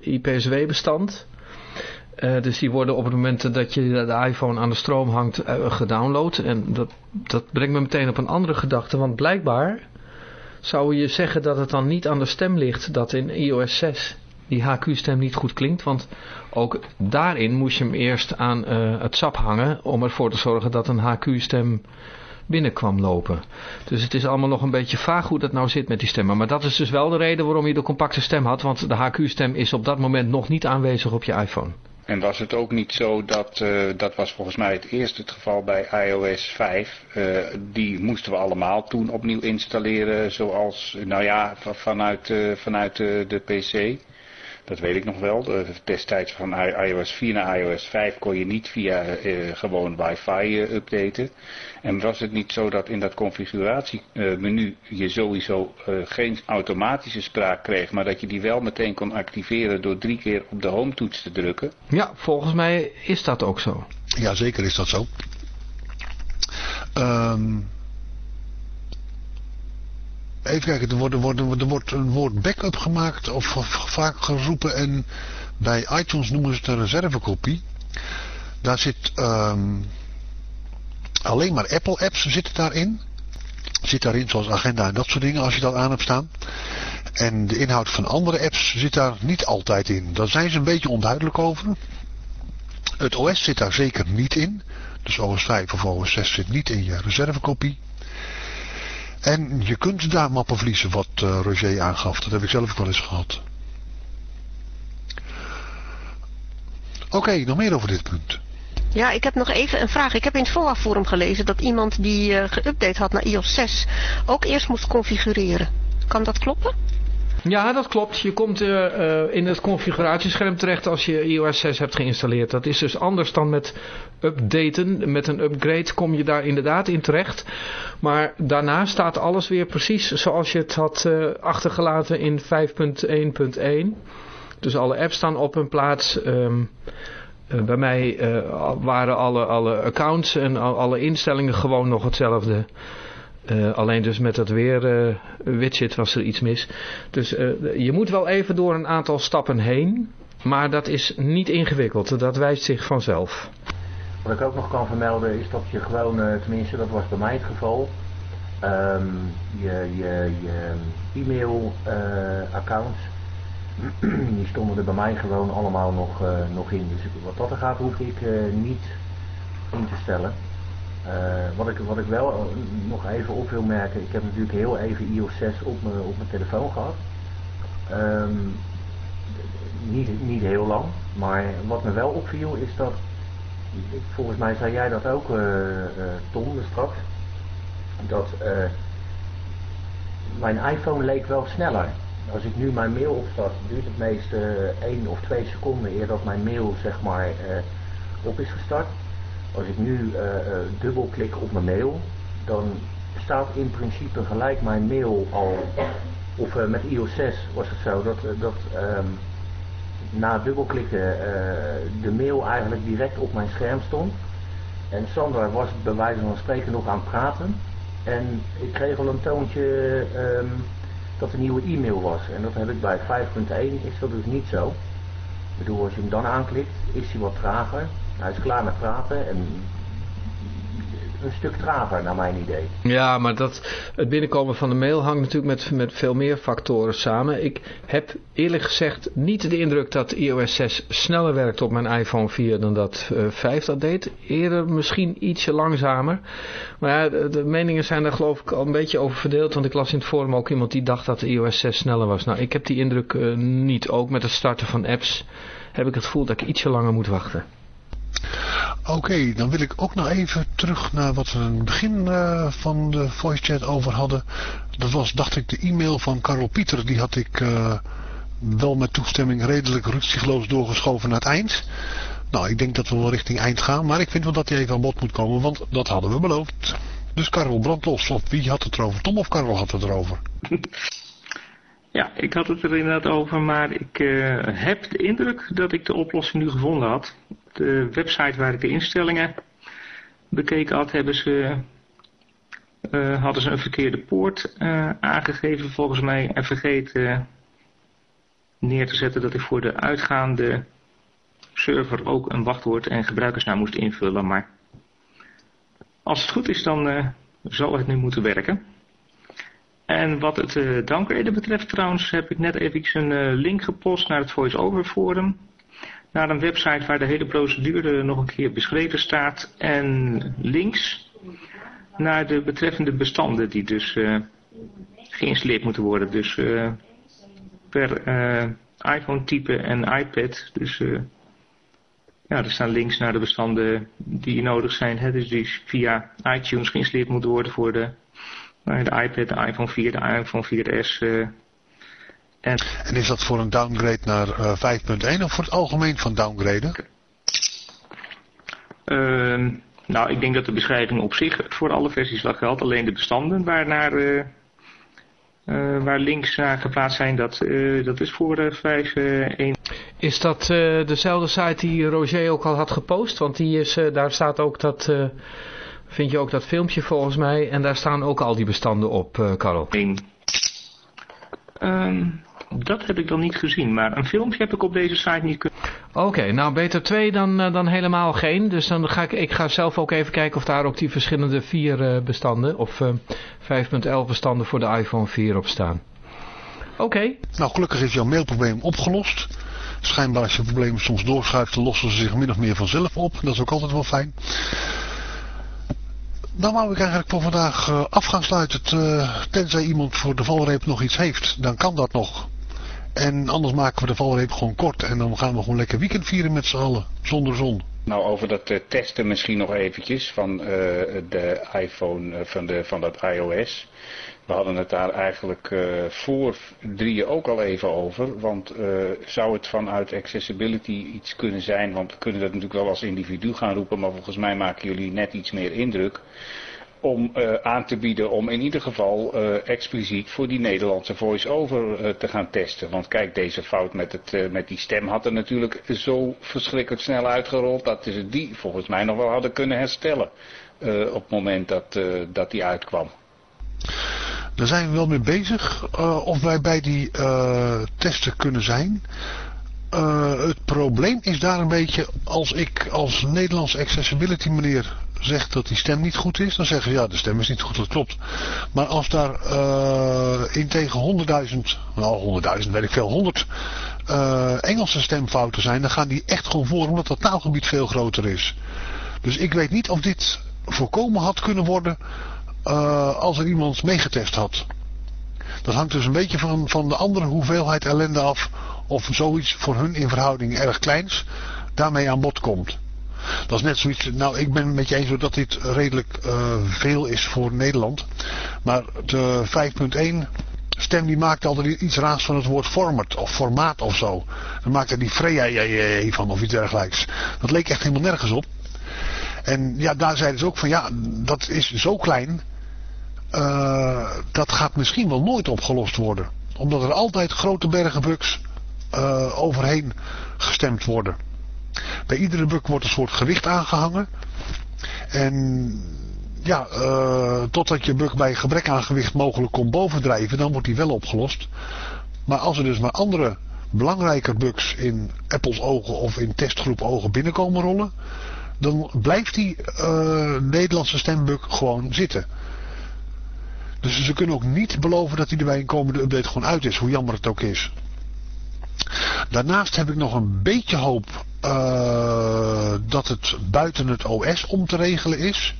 IPSW bestand. Dus die worden op het moment dat je de iPhone aan de stroom hangt gedownload. En dat, dat brengt me meteen op een andere gedachte. Want blijkbaar zou je zeggen dat het dan niet aan de stem ligt dat in iOS 6 die HQ-stem niet goed klinkt. Want ook daarin moest je hem eerst aan uh, het sap hangen om ervoor te zorgen dat een HQ-stem binnenkwam lopen. Dus het is allemaal nog een beetje vaag hoe dat nou zit met die stemmen. Maar dat is dus wel de reden waarom je de compacte stem had. Want de HQ-stem is op dat moment nog niet aanwezig op je iPhone. En was het ook niet zo dat, uh, dat was volgens mij het eerste het geval bij iOS 5. Uh, die moesten we allemaal toen opnieuw installeren zoals, nou ja, vanuit, uh, vanuit de PC. Dat weet ik nog wel. Destijds van iOS 4 naar iOS 5 kon je niet via uh, gewoon wifi uh, updaten. En was het niet zo dat in dat configuratiemenu je sowieso uh, geen automatische spraak kreeg, maar dat je die wel meteen kon activeren door drie keer op de home toets te drukken? Ja, volgens mij is dat ook zo. Ja, zeker is dat zo. Um, Even kijken, er wordt, wordt, wordt een woord backup gemaakt of, vaak geroepen en bij iTunes noemen ze het een reservekopie. Daar zit um, alleen maar Apple apps zitten daarin. Zit daarin zoals agenda en dat soort dingen als je dat aan hebt staan. En de inhoud van andere apps zit daar niet altijd in. Daar zijn ze een beetje onduidelijk over. Het OS zit daar zeker niet in. Dus OS 5 of OS 6 zit niet in je reservekopie. En je kunt daar mappen verliezen, wat uh, Roger aangaf. Dat heb ik zelf ook wel eens gehad. Oké, nog meer over dit punt. Ja, ik heb nog even een vraag. Ik heb in het voorafforum gelezen dat iemand die uh, geüpdate had naar iOS 6 ook eerst moest configureren. Kan dat kloppen? Ja, dat klopt. Je komt uh, uh, in het configuratiescherm terecht als je iOS 6 hebt geïnstalleerd. Dat is dus anders dan met updaten. Met een upgrade kom je daar inderdaad in terecht. Maar daarna staat alles weer precies zoals je het had uh, achtergelaten in 5.1.1. Dus alle apps staan op hun plaats. Um, bij mij waren alle, alle accounts en alle instellingen gewoon nog hetzelfde. Uh, alleen dus met dat weer uh, widget was er iets mis. Dus uh, je moet wel even door een aantal stappen heen. Maar dat is niet ingewikkeld. Dat wijst zich vanzelf. Wat ik ook nog kan vermelden is dat je gewoon, tenminste dat was bij mij het geval. Um, je, je, je e-mail accounts. die stonden er bij mij gewoon allemaal nog, nog in. Dus wat dat er gaat hoef ik niet in te stellen. Uh, wat, ik, wat ik wel eh, nog even op wil merken, ik heb natuurlijk heel even iOS 6 op mijn, op mijn telefoon gehad. Um, niet, niet heel lang, maar wat me wel opviel is dat, volgens mij zei jij dat ook uh, straks, dat mijn iPhone leek wel sneller. Als ik nu mijn mail opstart, duurt het meest 1 of 2 seconden eer dat mijn mail zeg maar op is gestart. Als ik nu uh, uh, dubbelklik op mijn mail, dan staat in principe gelijk mijn mail al, of uh, met iOS 6 was het zo, dat, dat um, na dubbelklikken de mail eigenlijk direct op mijn scherm stond. En Sandra was bij wijze van spreken nog aan het praten. En ik kreeg al een toontje um, dat een nieuwe e-mail was. En dat heb ik bij 5.1, is dat dus niet zo. Ik bedoel, als je hem dan aanklikt, is hij wat trager. Hij is klaar met praten en een stuk trager naar mijn idee. Ja, maar dat, het binnenkomen van de mail hangt natuurlijk met, met veel meer factoren samen. Ik heb eerlijk gezegd niet de indruk dat iOS 6 sneller werkt op mijn iPhone 4 dan dat uh, 5 dat deed. Eerder misschien ietsje langzamer. Maar ja, de, meningen zijn daar geloof ik al een beetje over verdeeld. Want ik las in het forum ook iemand die dacht dat iOS 6 sneller was. Nou, ik heb die indruk uh, niet. Ook met het starten van apps heb ik het gevoel dat ik ietsje langer moet wachten. Oké, dan wil ik ook nog even terug naar wat we in het begin uh, van de voice chat over hadden. Dat was, dacht ik, de e-mail van Karel Pieter. Die had ik uh, wel met toestemming redelijk rustsigloos doorgeschoven naar het eind. Nou, ik denk dat we wel richting eind gaan. Maar ik vind wel dat hij even aan bod moet komen, want dat hadden we beloofd. Dus Karel, brand los. Of wie had het erover? Tom of Karel had het erover? Ja, ik had het er inderdaad over, maar ik uh, heb de indruk dat ik de oplossing nu gevonden had de website waar ik de instellingen bekeken had, hebben ze, uh, hadden ze een verkeerde poort uh, aangegeven volgens mij en vergeten neer te zetten dat ik voor de uitgaande server ook een wachtwoord en gebruikersnaam moest invullen. Maar als het goed is, dan zal het nu moeten werken. En wat het uh, downgraden betreft trouwens, heb ik net even een uh, link gepost naar het VoiceOver forum. Naar een website waar de hele procedure nog een keer beschreven staat. En links naar de betreffende bestanden die dus geïnstalleerd moeten worden. Dus per iPhone type en iPad. Dus ja, er staan links naar de bestanden die nodig zijn. Hè, dus die via iTunes geïnstalleerd moeten worden voor de, de iPad, de iPhone 4, de iPhone 4S. Uh, en... en is dat voor een downgrade naar uh, 5.1 of voor het algemeen van downgraden? Uh, nou, ik denk dat de beschrijving op zich voor alle versies wel geldt. Alleen de bestanden waar naar... Uh, uh, waar links naar geplaatst zijn, dat, uh, dat is voor uh, 5.1. Is dat dezelfde site die Roger ook al had gepost? Want die is, daar staat ook dat, vind je ook dat filmpje volgens mij, en daar staan ook al die bestanden op, Carol. Um, dat heb ik dan niet gezien, maar een filmpje heb ik op deze site niet kunnen... Oké, nou beter twee dan, dan helemaal geen. Dus dan ga ik, ik ga zelf ook even kijken of daar ook die verschillende vier bestanden, of 5.11 bestanden voor de iPhone 4 op staan. Oké. Nou, gelukkig is jouw mailprobleem opgelost. Schijnbaar als je problemen soms doorschuift, dan lossen ze zich min of meer vanzelf op. Dat is ook altijd wel fijn. Dan wou ik eigenlijk voor vandaag uh, af gaan sluiten. Uh, tenzij iemand voor de valreep nog iets heeft, dan kan dat nog. En anders maken we de valreep gewoon kort. En dan gaan we gewoon lekker weekend vieren met z'n allen. Zonder zon. Nou, over dat uh, testen misschien nog eventjes van de iPhone, van, de, van dat iOS. We hadden het daar eigenlijk voor drieën ook al even over. Want zou het vanuit accessibility iets kunnen zijn? Want we kunnen dat natuurlijk wel als individu gaan roepen. Maar volgens mij maken jullie net iets meer indruk om uh, aan te bieden om in ieder geval expliciet voor die Nederlandse voice-over te gaan testen. Want kijk, deze fout met, het, met die stem had er natuurlijk zo verschrikkelijk snel uitgerold dat ze die volgens mij nog wel hadden kunnen herstellen op het moment dat, dat die uitkwam. Daar zijn we wel mee bezig of wij bij die testen kunnen zijn. het probleem is daar een beetje als ik als Nederlands accessibility meneer zegt dat die stem niet goed is, dan zeggen ze ja, de stem is niet goed, dat klopt. Maar als daar in tegen 100.000, nou 100.000 weet ik veel, 100 uh, Engelse stemfouten zijn, dan gaan die echt gewoon voor, omdat dat taalgebied veel groter is. Dus ik weet niet of dit voorkomen had kunnen worden uh, als er iemand meegetest had. Dat hangt dus een beetje van, van de andere hoeveelheid ellende af of zoiets voor hun in verhouding erg kleins daarmee aan bod komt. Dat is net zoiets, nou ik ben met je eens dat dit redelijk uh, veel is voor Nederland. Maar de 5.1 stem die maakt altijd iets raars van het woord format of formaat of zo. Dan maakt er die Freya van of iets dergelijks. Dat leek echt helemaal nergens op. En ja, daar zeiden ze ook van ja, dat is zo klein. Uh, dat gaat misschien wel nooit opgelost worden. Omdat er altijd grote bergen bugs uh, overheen gestemd worden. Bij iedere buk wordt een soort gewicht aangehangen. En ja, uh, totdat je buk bij gebrek aan gewicht mogelijk komt bovendrijven, dan wordt die wel opgelost. Maar als er dus maar andere belangrijke bugs in Apples ogen of in testgroep ogen binnenkomen rollen, dan blijft die Nederlandse stembug gewoon zitten. Dus ze kunnen ook niet beloven dat die er bij een komende update gewoon uit is, hoe jammer het ook is. Daarnaast heb ik nog een beetje hoop uh, dat het buiten het OS om te regelen is.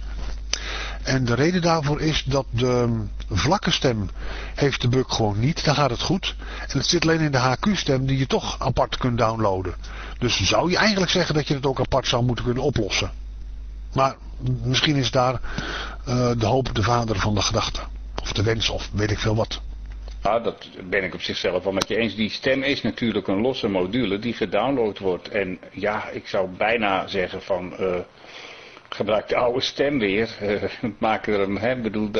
En de reden daarvoor is dat de vlakke stem heeft de bug gewoon niet. Dan gaat het goed. En het zit alleen in de HQ-stem die je toch apart kunt downloaden. Dus zou je eigenlijk zeggen dat je het ook apart zou moeten kunnen oplossen. Maar misschien is daar uh, de hoop de vader van de gedachte. Of de wens of weet ik veel wat. Ja, dat ben ik op zichzelf wel met je eens. Die stem is natuurlijk een losse module die gedownload wordt. En ja, ik zou bijna zeggen van... Uh, gebruik de oude stem weer. Uh, maak er hem, hè, bedoel,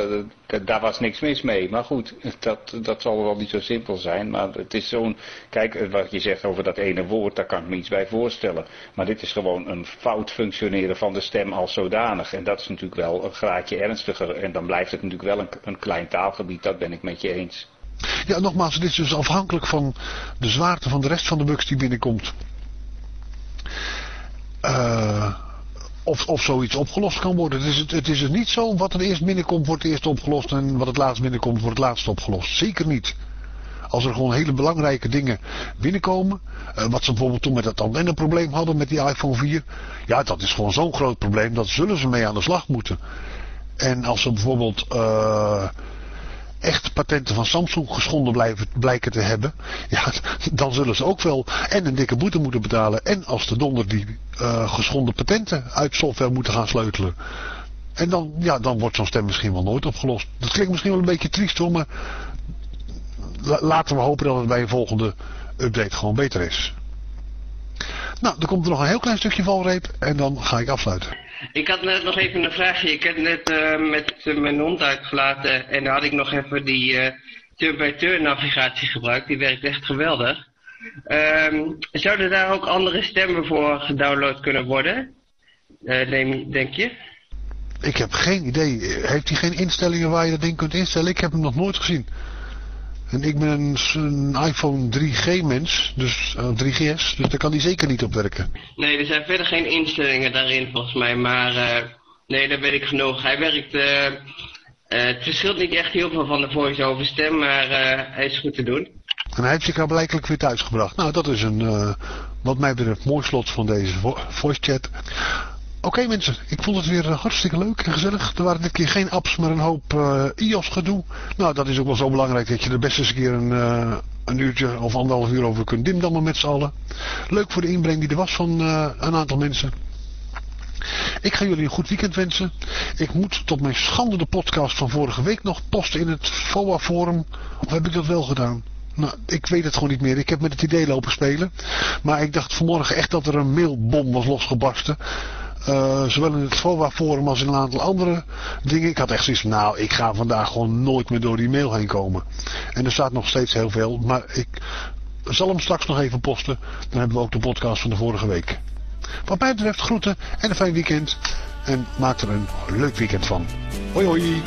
daar was niks mis mee. Maar goed, dat, dat zal wel niet zo simpel zijn. Maar het is zo'n, kijk, wat je zegt over dat ene woord, daar kan ik me iets bij voorstellen. Maar dit is gewoon een fout functioneren van de stem als zodanig. En dat is natuurlijk wel een graadje ernstiger. En dan blijft het natuurlijk wel een, een klein taalgebied, dat ben ik met je eens. Ja, nogmaals, dit is dus afhankelijk van de zwaarte van de rest van de bugs die binnenkomt. eh, of, of zoiets opgelost kan worden. Het is, het, het is dus niet zo wat er eerst binnenkomt wordt eerst opgelost en wat het laatst binnenkomt wordt het laatst opgelost. Zeker niet. Als er gewoon hele belangrijke dingen binnenkomen. Uh, wat ze bijvoorbeeld toen met dat antenneprobleem hadden met die iPhone 4. Ja, dat is gewoon zo'n groot probleem. Dat zullen ze mee aan de slag moeten. En als ze bijvoorbeeld uh, echt patenten van Samsung geschonden blijven, blijken te hebben. Ja, dan zullen ze ook wel en een dikke boete moeten betalen. En als de donder die uh, geschonden patenten uit software moeten gaan sleutelen. En dan, ja, dan wordt zo'n stem misschien wel nooit opgelost. Dat klinkt misschien wel een beetje triest hoor, maar laten we hopen dat het bij een volgende update gewoon beter is. Nou, dan komt er nog een heel klein stukje valreep en dan ga ik afsluiten. Ik had net nog even een vraagje. Ik heb net uh, met uh, mijn hond uitgelaten en dan had ik nog even die uh, turn-by-turn navigatie gebruikt. Die werkt echt geweldig. Um, zouden daar ook andere stemmen voor gedownload kunnen worden? Denk je? Ik heb geen idee. Heeft hij geen instellingen waar je dat ding kunt instellen? Ik heb hem nog nooit gezien. En ik ben een, een iPhone 3G mens, dus uh, 3GS, dus daar kan die zeker niet op werken. Nee, er zijn verder geen instellingen daarin volgens mij, maar uh, nee, daar weet ik genoeg. Hij werkt, uh, het verschilt niet echt heel veel van de voice-over stem, maar hij is goed te doen. En hij heeft zich al blijkelijk weer thuisgebracht. Nou, dat is een, wat mij betreft, mooi slot van deze vo voice chat. Oké mensen, ik vond het weer uh, hartstikke leuk en gezellig. Er waren dit keer geen apps, maar een hoop uh, iOS gedoe. Nou, dat is ook wel zo belangrijk dat je er best eens een keer een, uh, een uurtje of anderhalf uur over kunt dimdammen met z'n allen. Leuk voor de inbreng die er was van een aantal mensen. Ik ga jullie een goed weekend wensen. Ik moet tot mijn schande de podcast van vorige week nog posten in het FOA forum. Of heb ik dat wel gedaan? Nou, ik weet het gewoon niet meer. Ik heb met het idee lopen spelen. Maar ik dacht vanmorgen echt dat er een mailbom was losgebarsten. Uh, zowel in het FOA forum als in een aantal andere dingen. Ik had echt zoiets van, nou, ik ga vandaag gewoon nooit meer door die mail heen komen. En er staat nog steeds heel veel, maar ik zal hem straks nog even posten. Dan hebben we ook de podcast van de vorige week. Wat mij betreft groeten en een fijn weekend. En maak er een leuk weekend van. Hoi hoi.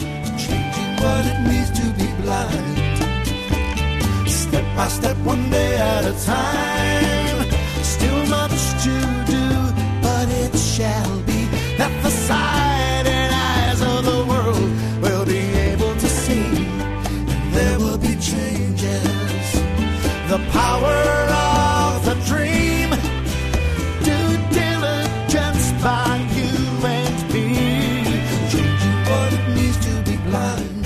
Step by step, one time. Shall be that the sight and eyes of the world will be able to see. And there will be changes. The power of the dream. Due diligence by you and me. Changing what it means to be blind.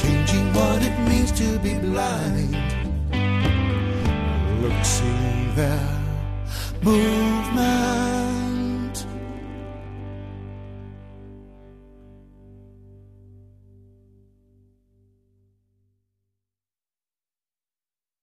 Changing what it means to be blind. Look, see there movement